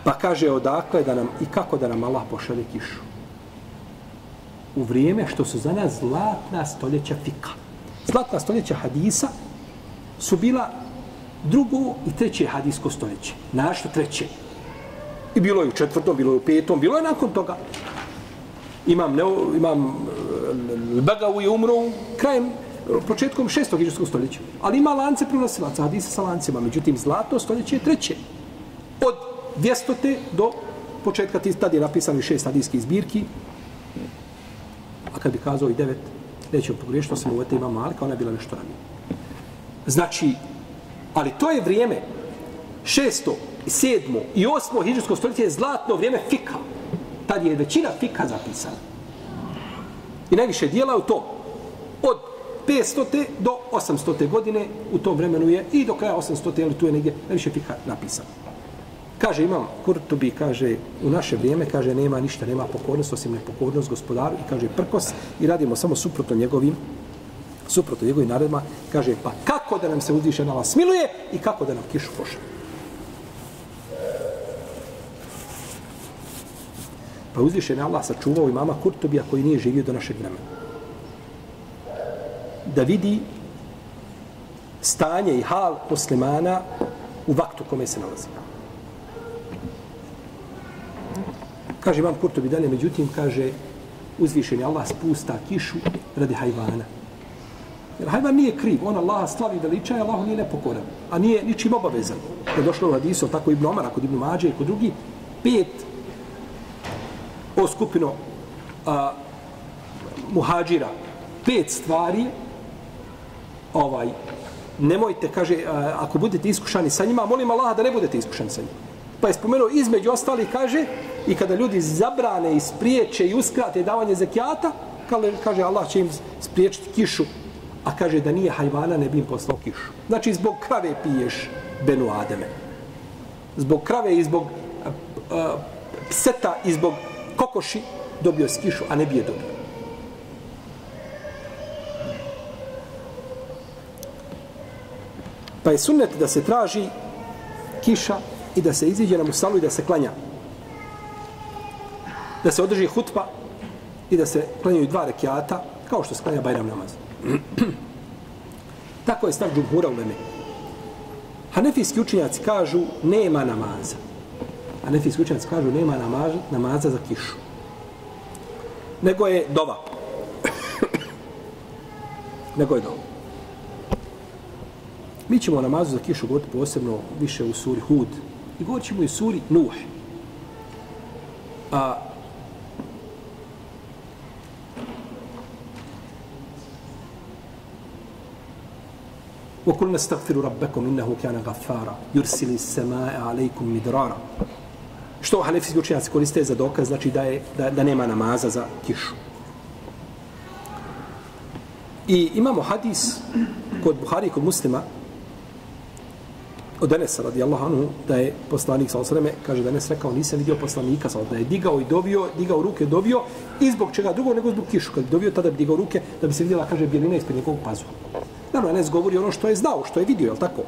Pa kaže, odakle da nam i kako da nam Allah pošalje kišu. U vrijeme što su za nas zlatna stoljeća fika. Zlatna stoljeća hadisa su bila drugo i treće hadisko stoljeće. Našto treće. I bilo je u četvrtom, bilo je u petom, bilo je nakon toga. Imam, ne, imam eh, Begavu je umro krajem početkom šestog iđeskog stoljeća. Ali ima lance prenosilaca, hadisa sa lancima. Međutim, zlato stoljeće je treće. Od 200. do početka ti tad je napisano šest hadijskih zbirki. A kad bi kazao i devet, nećemo pogriješiti, sam uvete ima Malika, ona je bila nešto ranije. Znači, ali to je vrijeme šesto, sedmo i osmo hiđarsko stoljeće je zlatno vrijeme fika. Tad je većina fika zapisana. I najviše dijela u to. Od 500. do 800. godine u tom vremenu je i do kraja 800. ali tu je negdje najviše fika napisano. Kaže, imam Kurtubi, kaže, u naše vrijeme, kaže, nema ništa, nema pokornost, osim nepokornost gospodaru i kaže, prkos i radimo samo suprotno njegovim suprotno njegovim naredima, kaže, pa kako da nam se uzviše na vas smiluje i kako da nam kišu pošle. Pa uzvišen je Allah sačuvao imama Kurtubija koji nije živio do našeg vremena da vidi stanje i hal muslimana u vaktu kome se nalazi. Kaže vam Kurtobi dalje, međutim, kaže, uzvišeni Allah spusta kišu radi hajvana. Jer hajvan nije kriv, on Allah slavi veliča i Allah nije nepokoran, a nije ničim obavezan. Je došlo u hadisu, tako Ibn Omar, kod Ibn Mađe i kod drugi, pet o skupino a, muhađira, pet stvari ovaj, nemojte, kaže, ako budete iskušani sa njima, molim Allaha da ne budete iskušani sa njima. Pa je spomenuo između ostali, kaže, i kada ljudi zabrane i spriječe i uskrate davanje zekijata, kaže, Allah će im spriječiti kišu, a kaže da nije hajvana, ne bi im poslao kišu. Znači, zbog krave piješ Benu Ademe. Zbog krave i zbog uh, pseta i zbog kokoši dobio si kišu, a ne bi je dobio. Pa je sunnet da se traži kiša i da se iziđe na musalu i da se klanja. Da se održi hutba i da se klanjaju dva rekiata, kao što se klanja Bajram namaz. Tako je stav džumhura u Leme. Hanefijski učenjaci kažu nema namaza. Hanefijski učenjaci kažu nema namaza, namaza za kišu. Nego je dova. Nego je dova. Mi ćemo namazu za kišu govoriti posebno više u suri Hud. I govorit ćemo i suri Nuh. A, وقلنا استغفروا ربكم إنه كان غفارا يرسل السماء عليكم مدرارا Što hanefijski učenjaci koriste za dokaz, znači da, je, da, da nema namaza za kišu. I imamo hadis kod Buhari i kod muslima od Enesa radijallahu anhu da je poslanik sa osreme, kaže da Enes rekao nisam vidio poslanika sa da je digao i dovio, digao ruke, dovio i zbog čega drugo nego zbog kišu. Kad dobio dovio tada bi digao ruke da bi se vidjela, kaže, bjelina ispred njegovog pazu. Naravno, Enes govori ono što je znao, što je vidio, je tako?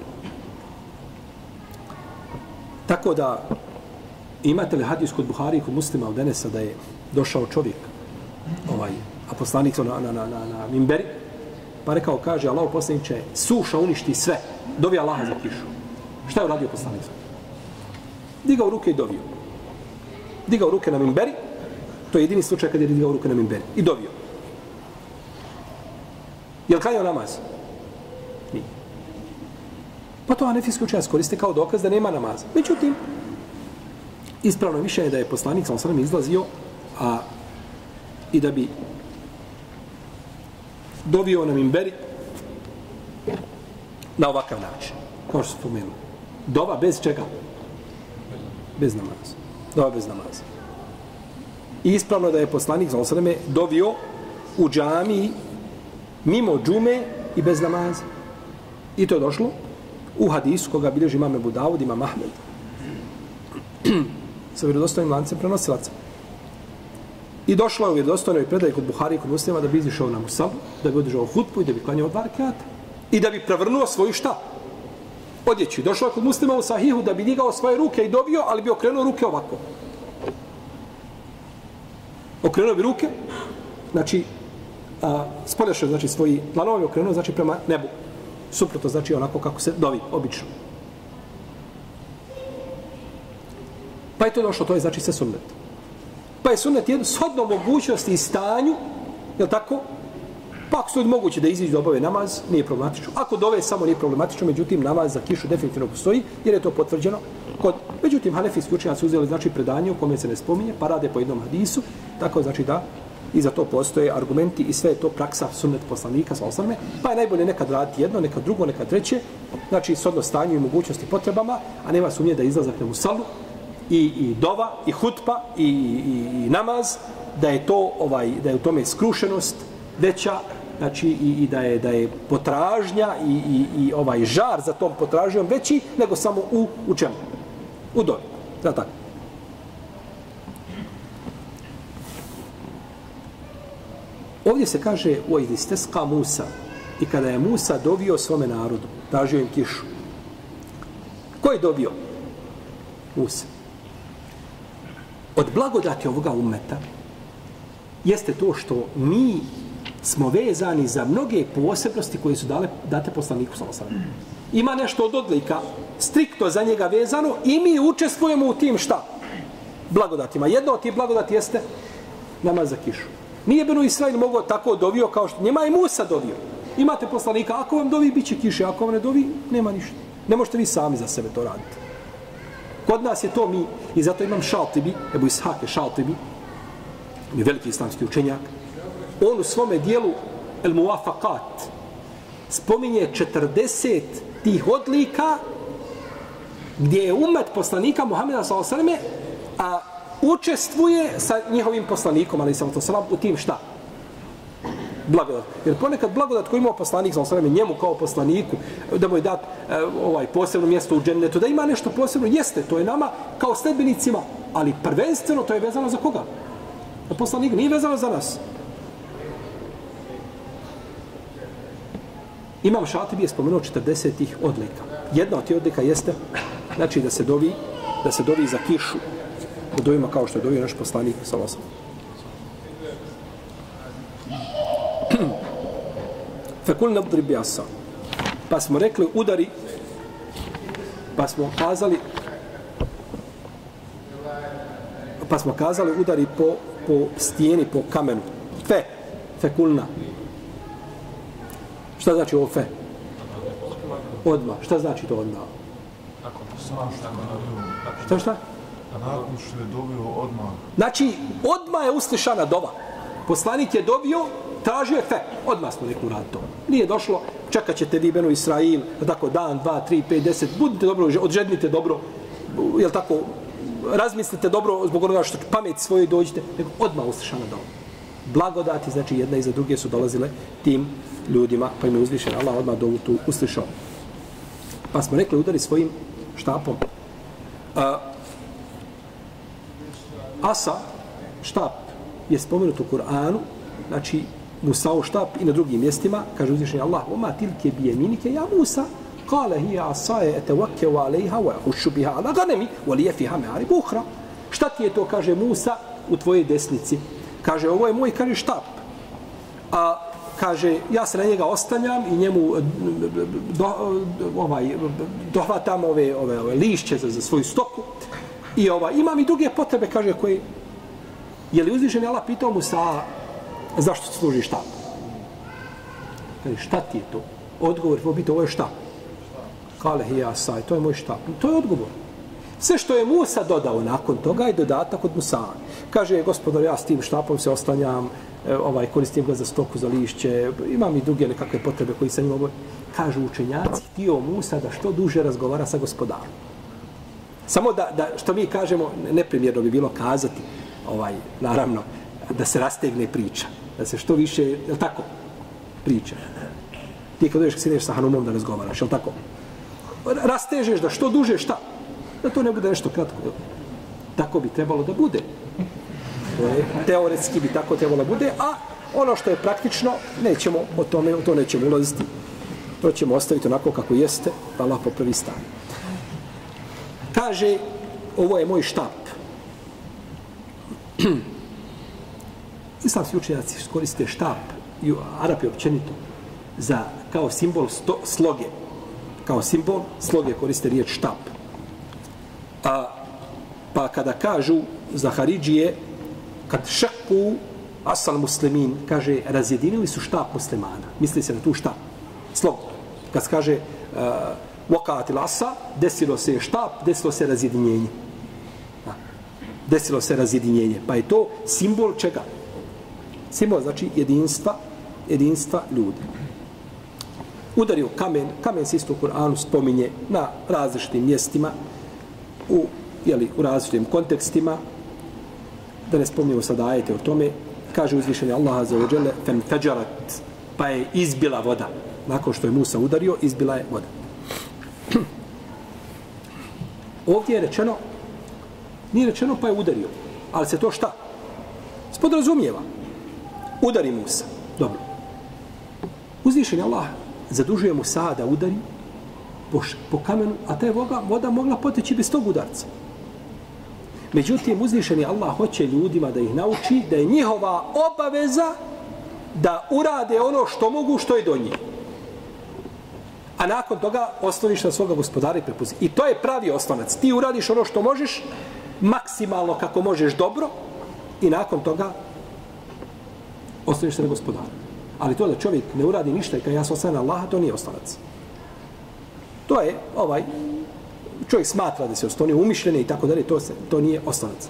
Tako da imate li hadis kod Buhari i kod muslima od Enesa da je došao čovjek ovaj, a poslanik na, na, na, na, na Mimberi pa rekao, kaže, Allah poslaniče, suša uništi sve, dovi Allaha za kišu. Šta je uradio poslanik? Digao ruke i dovio. Digao ruke na Mimberi, to je jedini slučaj kad je digao ruke na Mimberi, i dovio. Je li klanjao namaz? Nije. Pa to Anefijski učenjac koriste kao dokaz da nema namaza. Međutim, ispravno je mišljenje da je poslanik sa osram izlazio a, i da bi dovio na mimberi na ovakav način. Kao što se. Dova bez čega? Bez namaza. Dova bez namaza. I ispravno da je poslanik sa osram dovio u džamiji mimo džume i bez namaza. I to je došlo u hadisu koga bilježi imame Budavud, ima Mahmed sa vjerodostojnim lancem prenosilaca. I došlo je u vjerodostojnoj predaji kod Buhari i kod muslima da bi izišao na Musab, da bi održao hutbu i da bi klanjao dva rekata. I da bi prevrnuo svoju šta? Odjeću. Došlo je kod muslima u sahihu da bi digao svoje ruke i dobio, ali bi okrenuo ruke ovako. Okrenuo bi ruke, znači, a, spoljašao znači svoji planovi, okrenuo znači prema nebu. Suprotno znači onako kako se dovi, obično. Pa je to došlo, to je znači se sunnet. Pa je sunnet jedno shodno mogućnosti i stanju, je li tako? Pa ako su moguće da iziđu da obave namaz, nije problematično. Ako dove samo nije problematično, međutim namaz za kišu definitivno postoji, jer je to potvrđeno. Kod, međutim, hanefijski učenjaci uzeli znači predanje u kome se ne spominje, pa rade po jednom hadisu, tako znači da i za to postoje argumenti i sve je to praksa sunnet poslanika sa osnovne, pa je najbolje nekad raditi jedno, nekad drugo, nekad treće, znači s stanju i mogućnosti potrebama, a nema sumnje da izlazak na musalu, i, i dova, i hutpa, i, i, i namaz, da je to ovaj da je u tome skrušenost veća, znači i, i da je da je potražnja i, i, i ovaj žar za tom potražnjom veći nego samo u u čemu? U dobi. Da tako. Ovdje se kaže u Idisteska Musa i kada je Musa dovio svome narodu, tražio im kišu. Ko je dobio? Musa od blagodati ovoga umeta jeste to što mi smo vezani za mnoge posebnosti koje su dale, date poslaniku Salosana. Ima nešto od odlika strikto za njega vezano i mi učestvujemo u tim šta? Blagodatima. Jedno od tih blagodati jeste namaz za kišu. Nije Beno Israel mogao tako dovio kao što njema i Musa dovio. Imate poslanika, ako vam dovi, bit će kiše, ako vam ne dovi, nema ništa. Ne možete vi sami za sebe to raditi. Kod nas je to mi, i zato imam Šaltibi, Ebu Ishake Šaltibi, mi veliki islamski učenjak, on u svome dijelu El Muafakat spominje 40 tih odlika gdje je umet poslanika Muhammeda s.a.v. a učestvuje sa njihovim poslanikom, ali sam to u tim šta? blagodat. Jer ponekad blagodat koji ima poslanik za osvrame njemu kao poslaniku, da mu je dat e, ovaj posebno mjesto u džennetu, da ima nešto posebno, jeste, to je nama kao sledbenicima, ali prvenstveno to je vezano za koga? Poslanik nije vezano za nas. Imam Šatibi je spomenuo 40-ih odlika. Jedna od tih odlika jeste znači da se dovi da se dovi za kišu u dovima kao što je dovio naš poslanik sa osam. Fekul nadri bi asa. Pa smo rekli udari, pa smo kazali, pa smo kazali udari po, po stijeni, po kamenu. Fe, fekulna. Šta znači ovo fe? Odma. Šta znači to odma? Šta šta? A nakon što je dobio odmah, Znači, odmah je uslišana dova. Poslanik je dobio, tražio je fe. Odmah smo rekli uraditi to. Nije došlo, čekat ćete vi Benu Israil, tako dan, dva, tri, pet, deset, budite dobro, odžednite dobro, jel tako, razmislite dobro zbog onoga što pamet svoje dođete, nego odmah uslišana dova. Blagodati, znači jedna iza druge su dolazile tim ljudima, pa im je uzvišen Allah odmah dovu tu uslišao. Pa smo rekli, udari svojim štapom. A, Asa, štap, je spomenut u Kur'anu, znači Musao štap i na drugim mjestima, kaže uzvišenje Allah, oma tilke bije minike, ja Musa, kale hi asaje etevakke wa alejha wa hušu biha ala ganemi, wa lije fiha me'ari buhra. Šta ti je to, kaže Musa, u tvojoj desnici? Kaže, ovo je moj, kaže, štap. A kaže, ja se na njega ostanjam i njemu eh, do, eh, ovaj, dohvatam ove, ove, ove lišće za, za svoju stoku. I ova, imam i druge potrebe, kaže, koje... Je li uzvišen Allah pitao mu sa, zašto se služi štap? Kaže, šta ti je to? Odgovor je biti, ovo je štap. Kale hi saj, to je moj štap. To je odgovor. Sve što je Musa dodao nakon toga je dodatak od Musa. Kaže, gospodar, ja s tim štapom se oslanjam, e, ovaj, koristim ga za stoku, za lišće, imam i druge nekakve potrebe koji sa njim oboj. Kažu učenjaci, htio Musa da što duže razgovara sa gospodarom. Samo da, da što mi kažemo, neprimjerno bi bilo kazati, ovaj, naravno, da se rastegne priča. Da se što više, je tako, priča. Ti kad dođeš, sideš sa Hanumom da razgovaraš, je tako? Rastežeš da što duže šta? Da to ne bude nešto kratko. Tako bi trebalo da bude. To je, teoretski bi tako trebalo da bude, a ono što je praktično, nećemo o tome, o to nećemo ulaziti. To ćemo ostaviti onako kako jeste, pa Allah popravi stan. Kaže, ovo je moj štap. Islamski učenjaci koriste štap i Arapi općenito za kao simbol sto, sloge. Kao simbol sloge koriste riječ štap. A, pa kada kažu za Haridžije, kad šaku asal muslimin, kaže, razjedinili su štap muslimana. Misli se na tu štap. Slog. Kad kaže e, uh, wakati lasa, desilo se štap, desilo se razjedinjenje. Da. desilo se razjedinjenje. Pa je to simbol čega? Simbol znači jedinstva, jedinstva ljudi. Udario kamen, kamen se isto u Kur'anu spominje na različitim mjestima, u, jeli, u različitim kontekstima, da ne spomnimo sada ajete o tome, kaže uzvišeni Allah za ođele, fem feđarat, pa je izbila voda. Nakon što je Musa udario, izbila je voda. Ovdje je rečeno, nije rečeno pa je udario, ali se to šta? Spodrazumijeva. Udari Musa. Dobro. Uzvišenje Allah zadužuje Musa da udari po, po kamenu, a ta je voda, voda mogla poteći bez tog udarca. Međutim, uzvišeni Allah hoće ljudima da ih nauči da je njihova obaveza da urade ono što mogu, što je do njih. A nakon toga osnoviš na svoga gospodara i prepuzi. I to je pravi oslonac. Ti uradiš ono što možeš, maksimalno kako možeš dobro, i nakon toga osnoviš se na gospodara. Ali to da čovjek ne uradi ništa i kada ja sam na Allaha, to nije osnovac. To je ovaj čovjek smatra da se ostoni umišljene i tako dalje, to se to nije osnovac.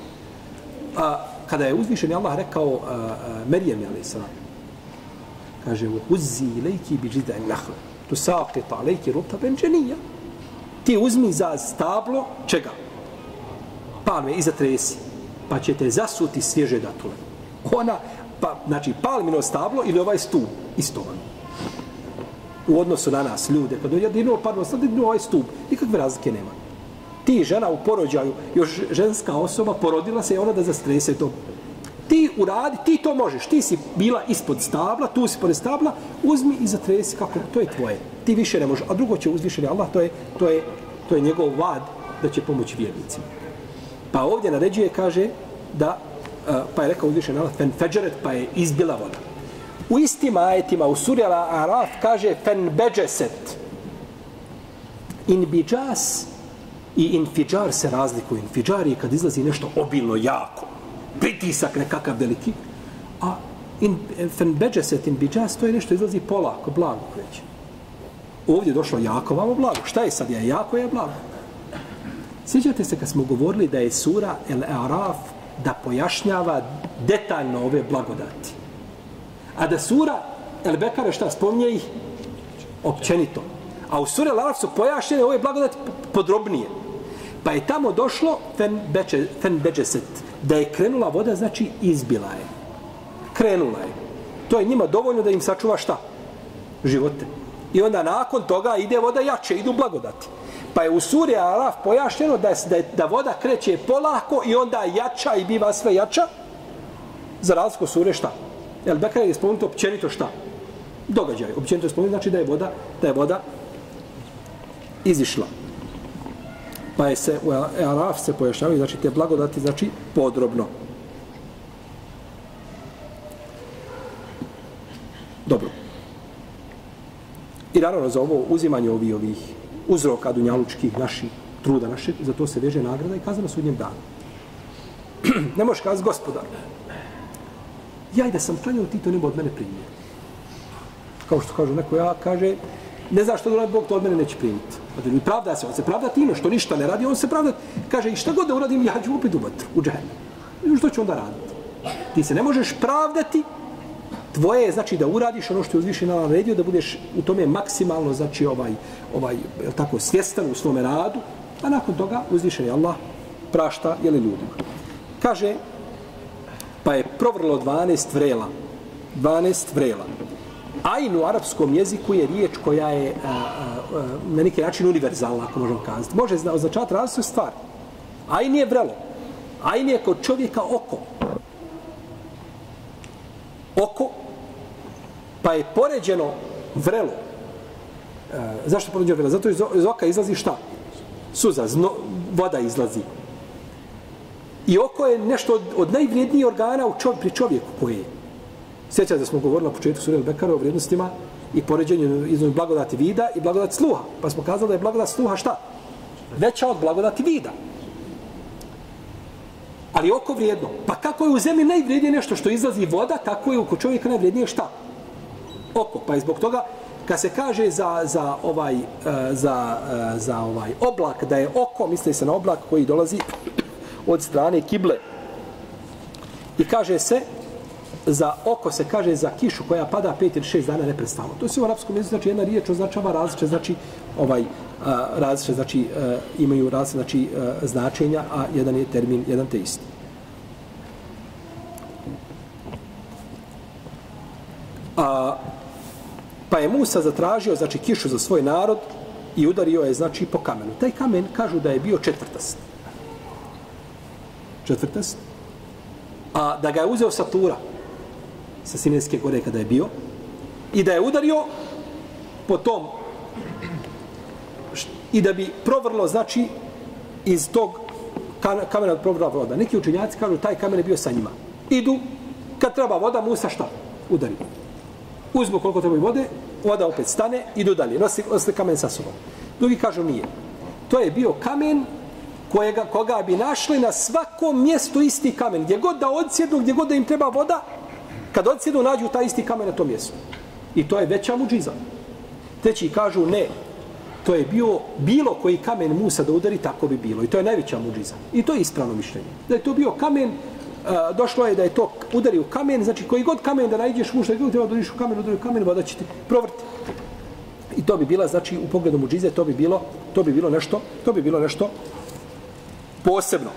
A kada je uzvišeni Allah rekao a, a, Merijem ali kaže u uzzi ilayki bi jid'in nakhl tusaqit alayki ruta benđenija. ti uzmi za stablo čega palme i zatresi pa ćete zasuti svježe datule ona pa znači palmino stablo ili ovaj stup isto vam u odnosu na nas ljude pa kad je jedino parno sad jedino ovaj stup nikakve razlike nema ti žena u porođaju još ženska osoba porodila se i ona da zastrese to ti uradi, ti to možeš, ti si bila ispod stabla, tu si pored stabla, uzmi i zatresi kako, to je tvoje. Ti više ne možeš, a drugo će uzvišeni Allah, to je, to je, to je njegov vad da će pomoći vjernicima. Pa ovdje naređuje, kaže, da, eh, pa je rekao uzvišeni Allah, fen feđeret, pa je izbila voda. U istim ajetima, u suri Araf, kaže fen beđeset. In biđas i infiđar se razlikuju. Infiđar je kad izlazi nešto obilno, jako pritisak nekakav veliki, a in, fen beđeset in biđas, to je nešto izlazi polako, blago kreće. Ovdje je došlo jako, vamo blago. Šta je sad? Ja jako, je blago. Sjećate se kad smo govorili da je sura El Araf da pojašnjava detaljno ove blagodati. A da sura El Bekare šta spominje ih? Općenito. A u suri Laraf Araf su pojašnjene ove blagodati podrobnije. Pa je tamo došlo fen, beče, fen beđeset, da je krenula voda, znači izbila je. Krenula je. To je njima dovoljno da im sačuva šta? Živote. I onda nakon toga ide voda jače, idu blagodati. Pa je u suri Araf pojašnjeno da, je, da, je, da voda kreće polako i onda jača i biva sve jača. Za razliku sure šta? Jel Bekara je spomenuto općenito šta? Događaj. Općenito je spomenuto znači da je voda, da je voda izišla. Pa je se u Araf se pojašnjavaju, znači te blagodati, znači podrobno. Dobro. I naravno za ovo uzimanje ovih ovih uzroka dunjalučkih naših truda naše, za to se veže nagrada i kazano sudnjem danu. ne možeš kazati gospodar. Ja i da sam klanjao, ti to ne od mene primio. Kao što kažu neko, ja kaže, ne znaš što da uradi Bog, to od mene neće primiti. I pravda se, on se pravda time što ništa ne radi, on se pravda, kaže, i šta god da uradim, ja ću upiti u vatru, u džahenu. I što ću onda raditi? Ti se ne možeš pravdati tvoje je znači da uradiš ono što je uzvišeno naredio da budeš u tome maksimalno znači ovaj ovaj je tako svjestan u svome radu a nakon toga uzvišen je Allah prašta jeli ljudima kaže pa je provrlo 12 vrela 12 vrela Ajn u arapskom jeziku je riječ koja je a, a, a, na neki način univerzalna, ako možemo kazati. Može označati različite stvari. Ajn je vrelo. Ajn je kod čovjeka oko. Oko pa je poređeno vrelo. E, zašto poređeno vrelo? Zato iz oka izlazi šta? Suza, zno, voda izlazi. I oko je nešto od, od najvrijednijih organa u čov, pri čovjeku koji je. Sjećate da smo govorili na početku Surel Bekara o vrijednostima i poređenju između blagodati vida i blagodati sluha. Pa smo kazali da je blagodat sluha šta? Veća od blagodati vida. Ali oko vrijedno. Pa kako je u zemlji najvrijednije nešto što izlazi voda, tako je u čovjeka najvrijednije šta? oko. Pa je zbog toga kad se kaže za, za ovaj eh, za, eh, za ovaj oblak da je oko, misli se na oblak koji dolazi od strane kible. I kaže se za oko se kaže za kišu koja pada 5 ili 6 dana neprestano. To se u arapskom jeziku znači jedna riječ označava različite znači ovaj različite znači e, imaju različite znači e, značenja, a jedan je termin jedan te isti. A Pa je Musa zatražio, znači, kišu za svoj narod i udario je, znači, po kamenu. Taj kamen kažu da je bio četvrtast. Četvrtast. A da ga je uzeo sa tura, sa Sinijske gore kada je bio, i da je udario po tom i da bi provrlo, znači, iz tog kamena provrla voda. Neki učenjaci kažu, taj kamen je bio sa njima. Idu, kad treba voda, Musa šta? Udari. uzmu koliko treba vode, voda opet stane, idu dalje, nosi, nosi kamen sa sobom. Drugi kažu nije. To je bio kamen kojega, koga bi našli na svakom mjestu isti kamen. Gdje god da odsjednu, gdje god da im treba voda, kad odsjednu, nađu taj isti kamen na tom mjestu. I to je veća muđiza. Treći kažu ne. To je bio bilo koji kamen Musa da udari, tako bi bilo. I to je najveća muđiza. I to je ispravno mišljenje. Da je to bio kamen došlo je da je to udari u kamen, znači koji god kamen da najdeš mušta, gdje treba da u kamen, udari u kamen, voda će ti provrti. I to bi bila, znači, u pogledu muđize, to bi bilo, to bi bilo nešto, to bi bilo nešto posebno.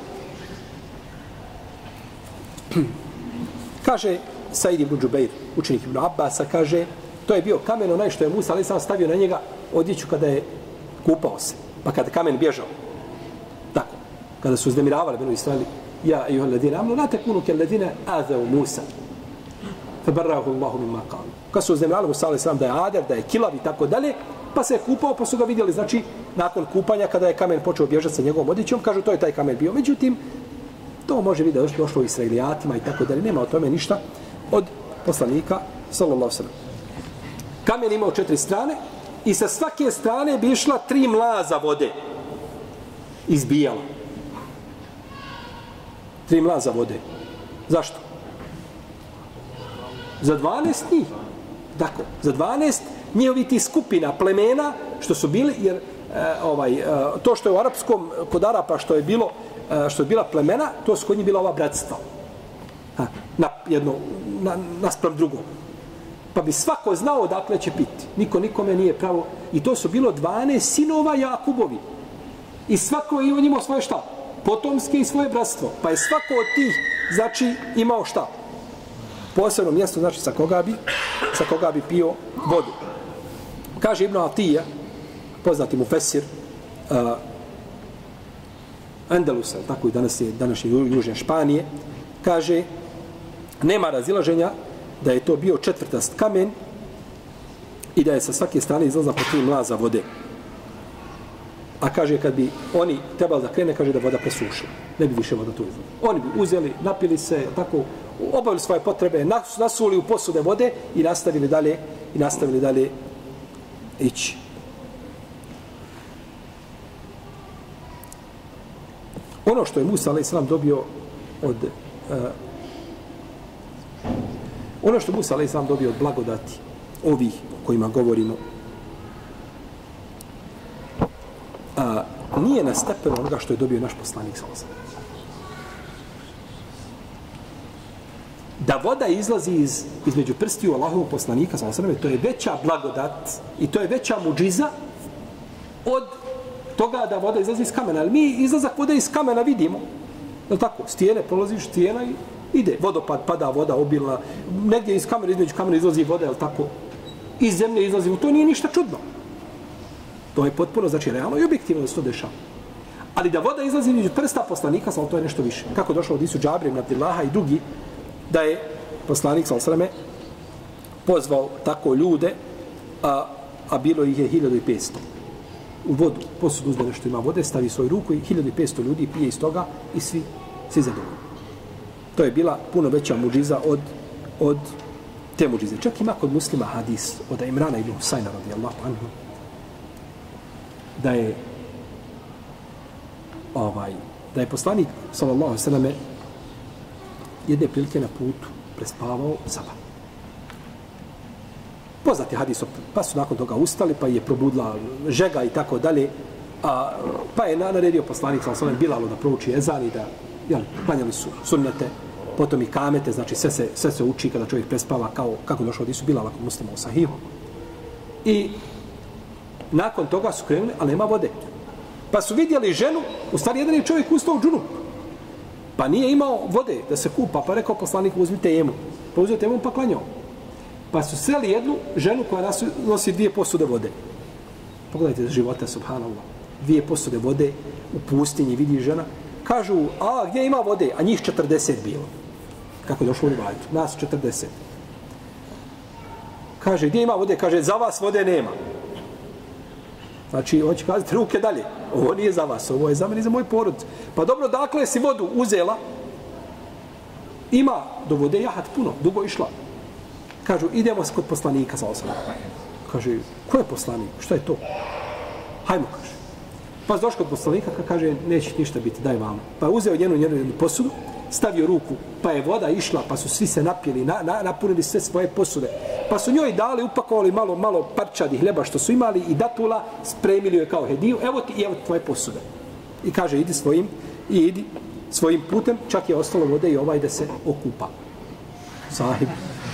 kaže Said ibn Džubeir, učenik ibn Abbasa, kaže, to je bio kamen onaj što je Musa, ali sam stavio na njega odjeću kada je kupao se. Pa kada kamen bježao. Tako. Kada su uzdemiravali, bilo Israeli, Ja, ejuha ladina, amnu, la tekunu ke ladina azau Musa. Fabarrahu Allahu mimma qalu. Kada su uznemljali Musa ali sam da je ader, da je kilav i tako dalje, pa se je kupao, pa su ga vidjeli, znači, nakon kupanja, kada je kamen počeo bježati sa njegovom odjećom, kažu, to je taj kamen bio. Međutim, to može biti da je došlo Israelijatima i tako dalje, nema o tome ništa od poslanika, sallallahu sallam. Kamen imao četiri strane i sa svake strane bi išla tri mlaza vode. Izbijala tri mlaza vode. Zašto? Za 12 njih. Dakle, za 12 njihovi ti skupina, plemena, što su bili, jer e, ovaj, e, to što je u arapskom, kod Arapa što je bilo, e, što je bila plemena, to su kod njih bila ova bratstva. Ha, na jedno, na, naspram drugog. Pa bi svako znao odakle će piti. Niko nikome nije pravo. I to su bilo 12 sinova Jakubovi. I svako je imao svoje šta? Potomske i svoje bratstvo. Pa je svako od tih, znači, imao šta? Posebno mjesto, znači, sa koga bi, sa koga bi pio vodu. Kaže Ibn Atija, poznati mu Fesir, uh, Andalusa, tako i danas je danas je južne Španije, kaže, nema razilaženja da je to bio četvrtast kamen i da je sa svake strane izlaza po tri mlaza vode. A kaže, kad bi oni trebali da krene, kaže da voda presuši. Ne bi više voda tu izlazila. Oni bi uzeli, napili se, tako, obavili svoje potrebe, nasuli u posude vode i nastavili dalje, i nastavili dalje ići. Ono što je Musa a.s. dobio od uh, ono što Musa a.s. dobio od blagodati ovih kojima govorimo a, nije na stepenu onoga što je dobio naš poslanik sa Da voda izlazi iz, između prstiju Allahovog poslanika sa to je veća blagodat i to je veća muđiza od toga da voda izlazi iz kamena. Ali mi izlazak vode iz kamena vidimo. Je tako? Stijene, prolaziš stijena i ide. Vodopad, pada voda obilna. Negdje iz kamena, između kamena izlazi voda, je tako? Iz zemlje izlazi. U to nije ništa čudno. To je potpuno, znači, realno i objektivno da se to dešava. Ali da voda izlazi između prsta poslanika, samo to je nešto više. Kako došlo od Isu Džabrim, Abdillaha i drugi, da je poslanik, sa osreme pozvao tako ljude, a, a bilo ih je 1500 u vodu, posudu uzme nešto ima vode, stavi svoju ruku i 1500 ljudi pije iz toga i svi, svi zadovoljni. To je bila puno veća muđiza od, od te muđize. Čak ima kod muslima hadis od Imrana ibn Husayna radijallahu anhu da je ovaj da je poslanik sallallahu alejhi ve jedne prilike na putu prespavao sabah poznati hadis, pa su nakon toga ustali, pa je probudila žega i tako dalje, a, pa je naredio poslanik, sam sam Bilalu da prouči ezan i da, jel, klanjali su sunnete, potom i kamete, znači sve se, sve se uči kada čovjek prespava, kao, kako došao od su Bilala kod muslima u Sahihu. I nakon toga su krenuli, ali nema vode. Pa su vidjeli ženu, u stvari jedan je čovjek ustao u džunu. Pa nije imao vode da se kupa, pa rekao poslanik, uzmite jemu. Pa uzeo temu, pa klanjao. Pa su seli jednu ženu koja nosi dvije posude vode. Pogledajte života, subhanallah. Dvije posude vode u pustinji, vidi žena. Kažu, a gdje ima vode? A njih 40 bilo. Kako je došlo u Rivajtu? Nas 40. Kaže, gdje ima vode? Kaže, za vas vode nema. Znači, hoće kazati, ruke dalje. Ovo nije za vas, ovo je za mene i za moj porod. Pa dobro, dakle si vodu uzela? Ima do vode jahat puno, dugo išla. Kažu, idemo kod poslanika sa osam. Kaže, ko je poslanik? Šta je to? Hajmo, kaže. Pa došao kod poslanika, ka kaže, neće ništa biti, daj vam. Pa je uzeo njenu, njenu, njenu posudu, stavio ruku, pa je voda išla, pa su svi se napili, na, na, napunili sve svoje posude. Pa su njoj dali, upakovali malo, malo parčadi hljeba što su imali i datula, spremili joj kao hediju, evo ti i evo tvoje posude. I kaže, idi svojim, i idi svojim putem, čak je ostalo vode i ovaj da se okupa. Sahib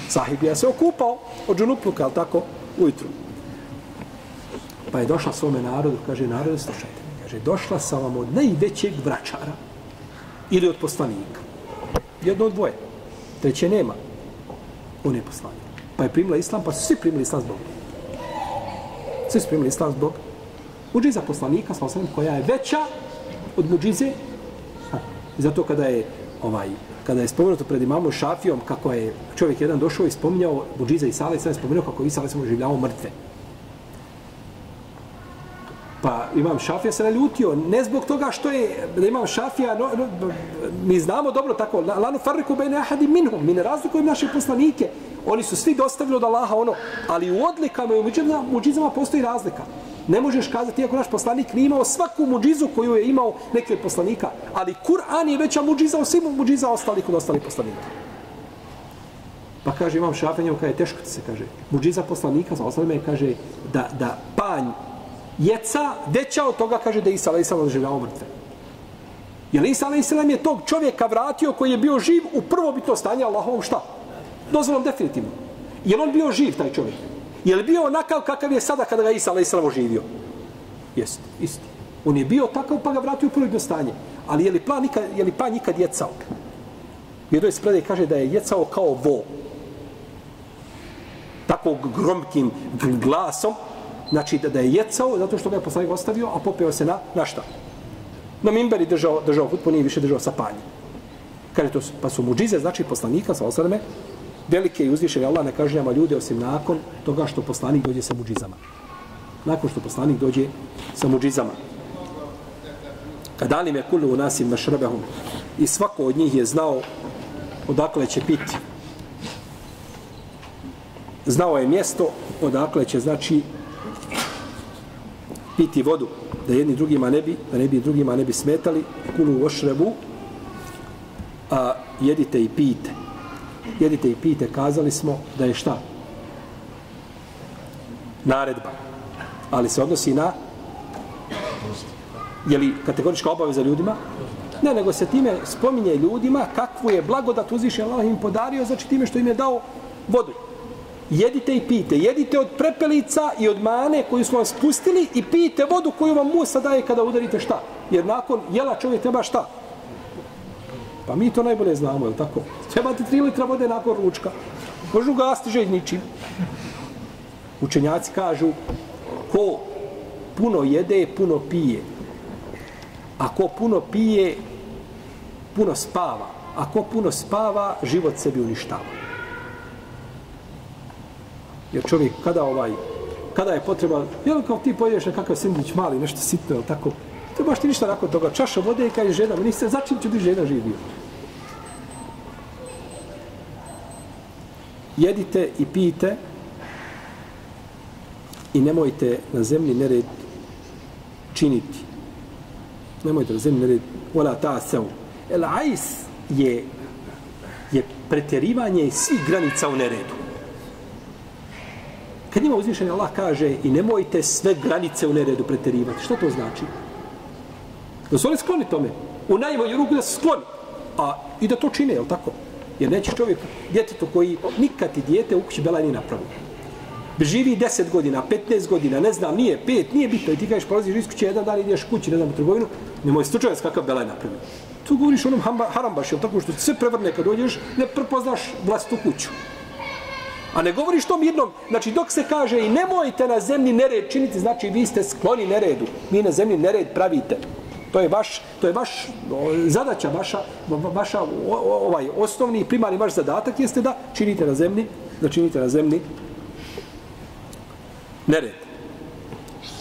sahib ja se okupao od džunupluka, ali tako, ujutru. Pa je došla svome narodu, kaže, narode, slušajte, kaže, došla sam vam od najvećeg vračara ili od poslanika. Jedno od dvoje. Treće nema. On je poslanik. Pa je primila islam, pa su svi primili islam zbog. Svi su primili islam zbog. Muđiza poslanika, sa osam, koja je veća od muđize. Ha. Zato kada je ovaj kada je spomenuto pred imamom Šafijom kako je čovjek jedan došao i spominjao Budžiza i Sale, sada je spomenuo kako je Sale samo življavao mrtve imam Šafija se naljutio, ne zbog toga što je, da imam Šafija, no, no, mi znamo dobro tako, lanu farriku bejne ahadi minhum, mi ne razlikujem naše poslanike, oni su svi dostavili od Allaha ono, ali u odlikama i u muđizama postoji razlika. Ne možeš kazati, iako naš poslanik nije imao svaku muđizu koju je imao neki od poslanika, ali Kur'an je veća muđiza od svih muđiza ostalih kod ostalih poslanika. Pa kaže, imam šafenjem, kaže, je teško se kaže, muđiza poslanika, za ostalima je, kaže, da, da panj jeca veća od toga, kaže da je Isa a.s. doživljavao mrtve. Jer Isa a.s. je tog čovjeka vratio koji je bio živ u prvobitno stanje Allahovom šta? Dozvolom definitivno. Je on bio živ, taj čovjek? Je li bio onakav kakav je sada kada ga Isa a.s. oživio? Jest, isti. On je bio takav pa ga vratio u prvobitno stanje. Ali je li pa nikad, je li pa nikad jecao? Jer je spredaj kaže da je jecao kao vo. Takvog gromkim glasom. Znači da, da je jecao zato što ga je poslanik ostavio, a popeo se na, na šta? Na mimberi držao, držao hutbu, nije više držao sa panjem. Kaže to, pa su muđize, znači poslanika, sa osadame, velike i uzvišene Allah ne kažnjava ljude osim nakon toga što poslanik dođe sa muđizama. Nakon što poslanik dođe sa muđizama. Kad alim je kulu u nasim mešrebehom i svako od njih je znao odakle će piti. Znao je mjesto odakle će, znači, piti vodu, da jedni drugima ne bi, da ne bi drugima ne bi smetali, kulu ošrebu, a jedite i pijte. Jedite i pijte, kazali smo da je šta? Naredba. Ali se odnosi na je li kategorička obaveza ljudima? Ne, nego se time spominje ljudima kakvu je blagodat uzviše Allah im podario, znači time što im je dao vodu. Jedite i pijte. Jedite od prepelica i od mane koju smo vam spustili i pijte vodu koju vam Musa daje kada udarite šta. Jer nakon jela čovjek treba šta? Pa mi to najbolje znamo, je li tako? Treba ti tri litra vode nakon ručka. Možu gasti žeć ničim. Učenjaci kažu, ko puno jede, puno pije. A ko puno pije, puno spava. A ko puno spava, život sebi uništava. Jer čovjek, kada ovaj, kada je potreba, je li kao ti pojedeš na kakav sendvič mali, nešto sitno, ili tako? To baš ti ništa nakon toga. Čaša vode i kaže žena, niste se začin ću biti žena živio. Jedite i pijte i nemojte na zemlji nered činiti. Nemojte na zemlji nered Ola ta seu. El ais je, je pretjerivanje svih granica u neredu. Kad njima uzvišen Allah kaže i nemojte sve granice u neredu preterivati, Što to znači? Da su oni skloni tome. U najmanju ruku da se skloni. A i da to čine, je tako? Jer neće čovjek, djetetu koji nikad ti djete u kući Bela nije napravio. Živi 10 godina, 15 godina, ne znam, nije 5, nije bitno. I ti kažeš, prolaziš iz kuće, jedan dan ideš kući, ne znam, u trgovinu, nemoj slučajno kakav Bela je napravio. Tu govoriš onom harambaš, jel tako što se prevrne kad dođeš, ne prepoznaš vlastu kuću. A ne govoriš tom jednom, znači dok se kaže i nemojte na zemlji nered činiti, znači vi ste skloni neredu. Vi na zemlji nered pravite. To je vaš, to je vaš zadaća, vaša, vaša ovaj osnovni primarni vaš zadatak jeste da činite na zemlji, da činite na zemlji nered.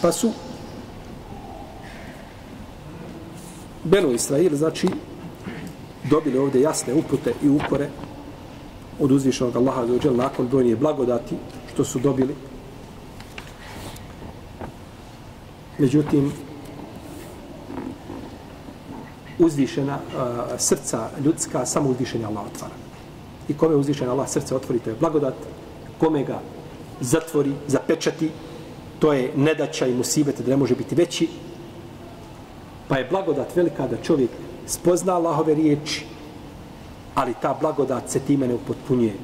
Pa su Beno Israil, znači, dobili ovdje jasne upute i upore od uzvišenog Allaha za nakon brojnije blagodati što su dobili. Međutim, uzvišena uh, srca ljudska samo uzvišenje Allah otvara. I kome uzvišen Allah srce otvori, to je blagodat. Kome ga zatvori, zapečati, to je nedaća i musibete da ne može biti veći. Pa je blagodat velika da čovjek spozna Allahove riječi, ali ta blagodat se time ne upotpunjuje.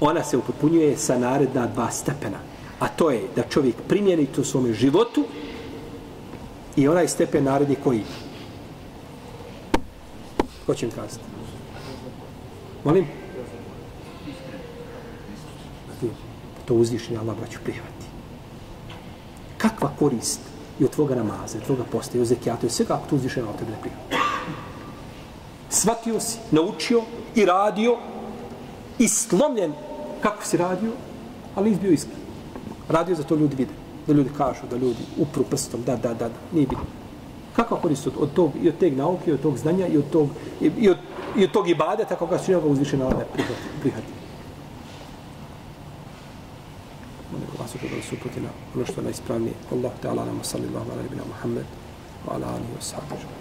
Ona se upotpunjuje sa naredna dva stepena. A to je da čovjek primjeni to u svome životu i onaj stepen naredni koji Ko će im kazati? Molim? To uzvišenje Allah braću prihvati. Kakva korist i od tvoga namaza, od tvoga posta, i od zekijata, i od svega ako to uzvišenje Allah tebe ne prihvati. Svatio si, naučio i radio i slomljen kako si radio, ali nisi bio iskren. Radio za to ljudi vide. Da ljudi kažu, da ljudi upru prstom, da, da, da, da. Nije bilo. Kakva korist od, od tog, i od teg nauke, i od tog znanja, i od tog, i, i od, i od tog ibade, tako ga su njega uzvišena Allah prihvati. prihvati. Molim vas da su uputi na ono što je najispravnije. Allah te ala sallallahu ala nebina Muhammed wa ala alihi wa sahbihi.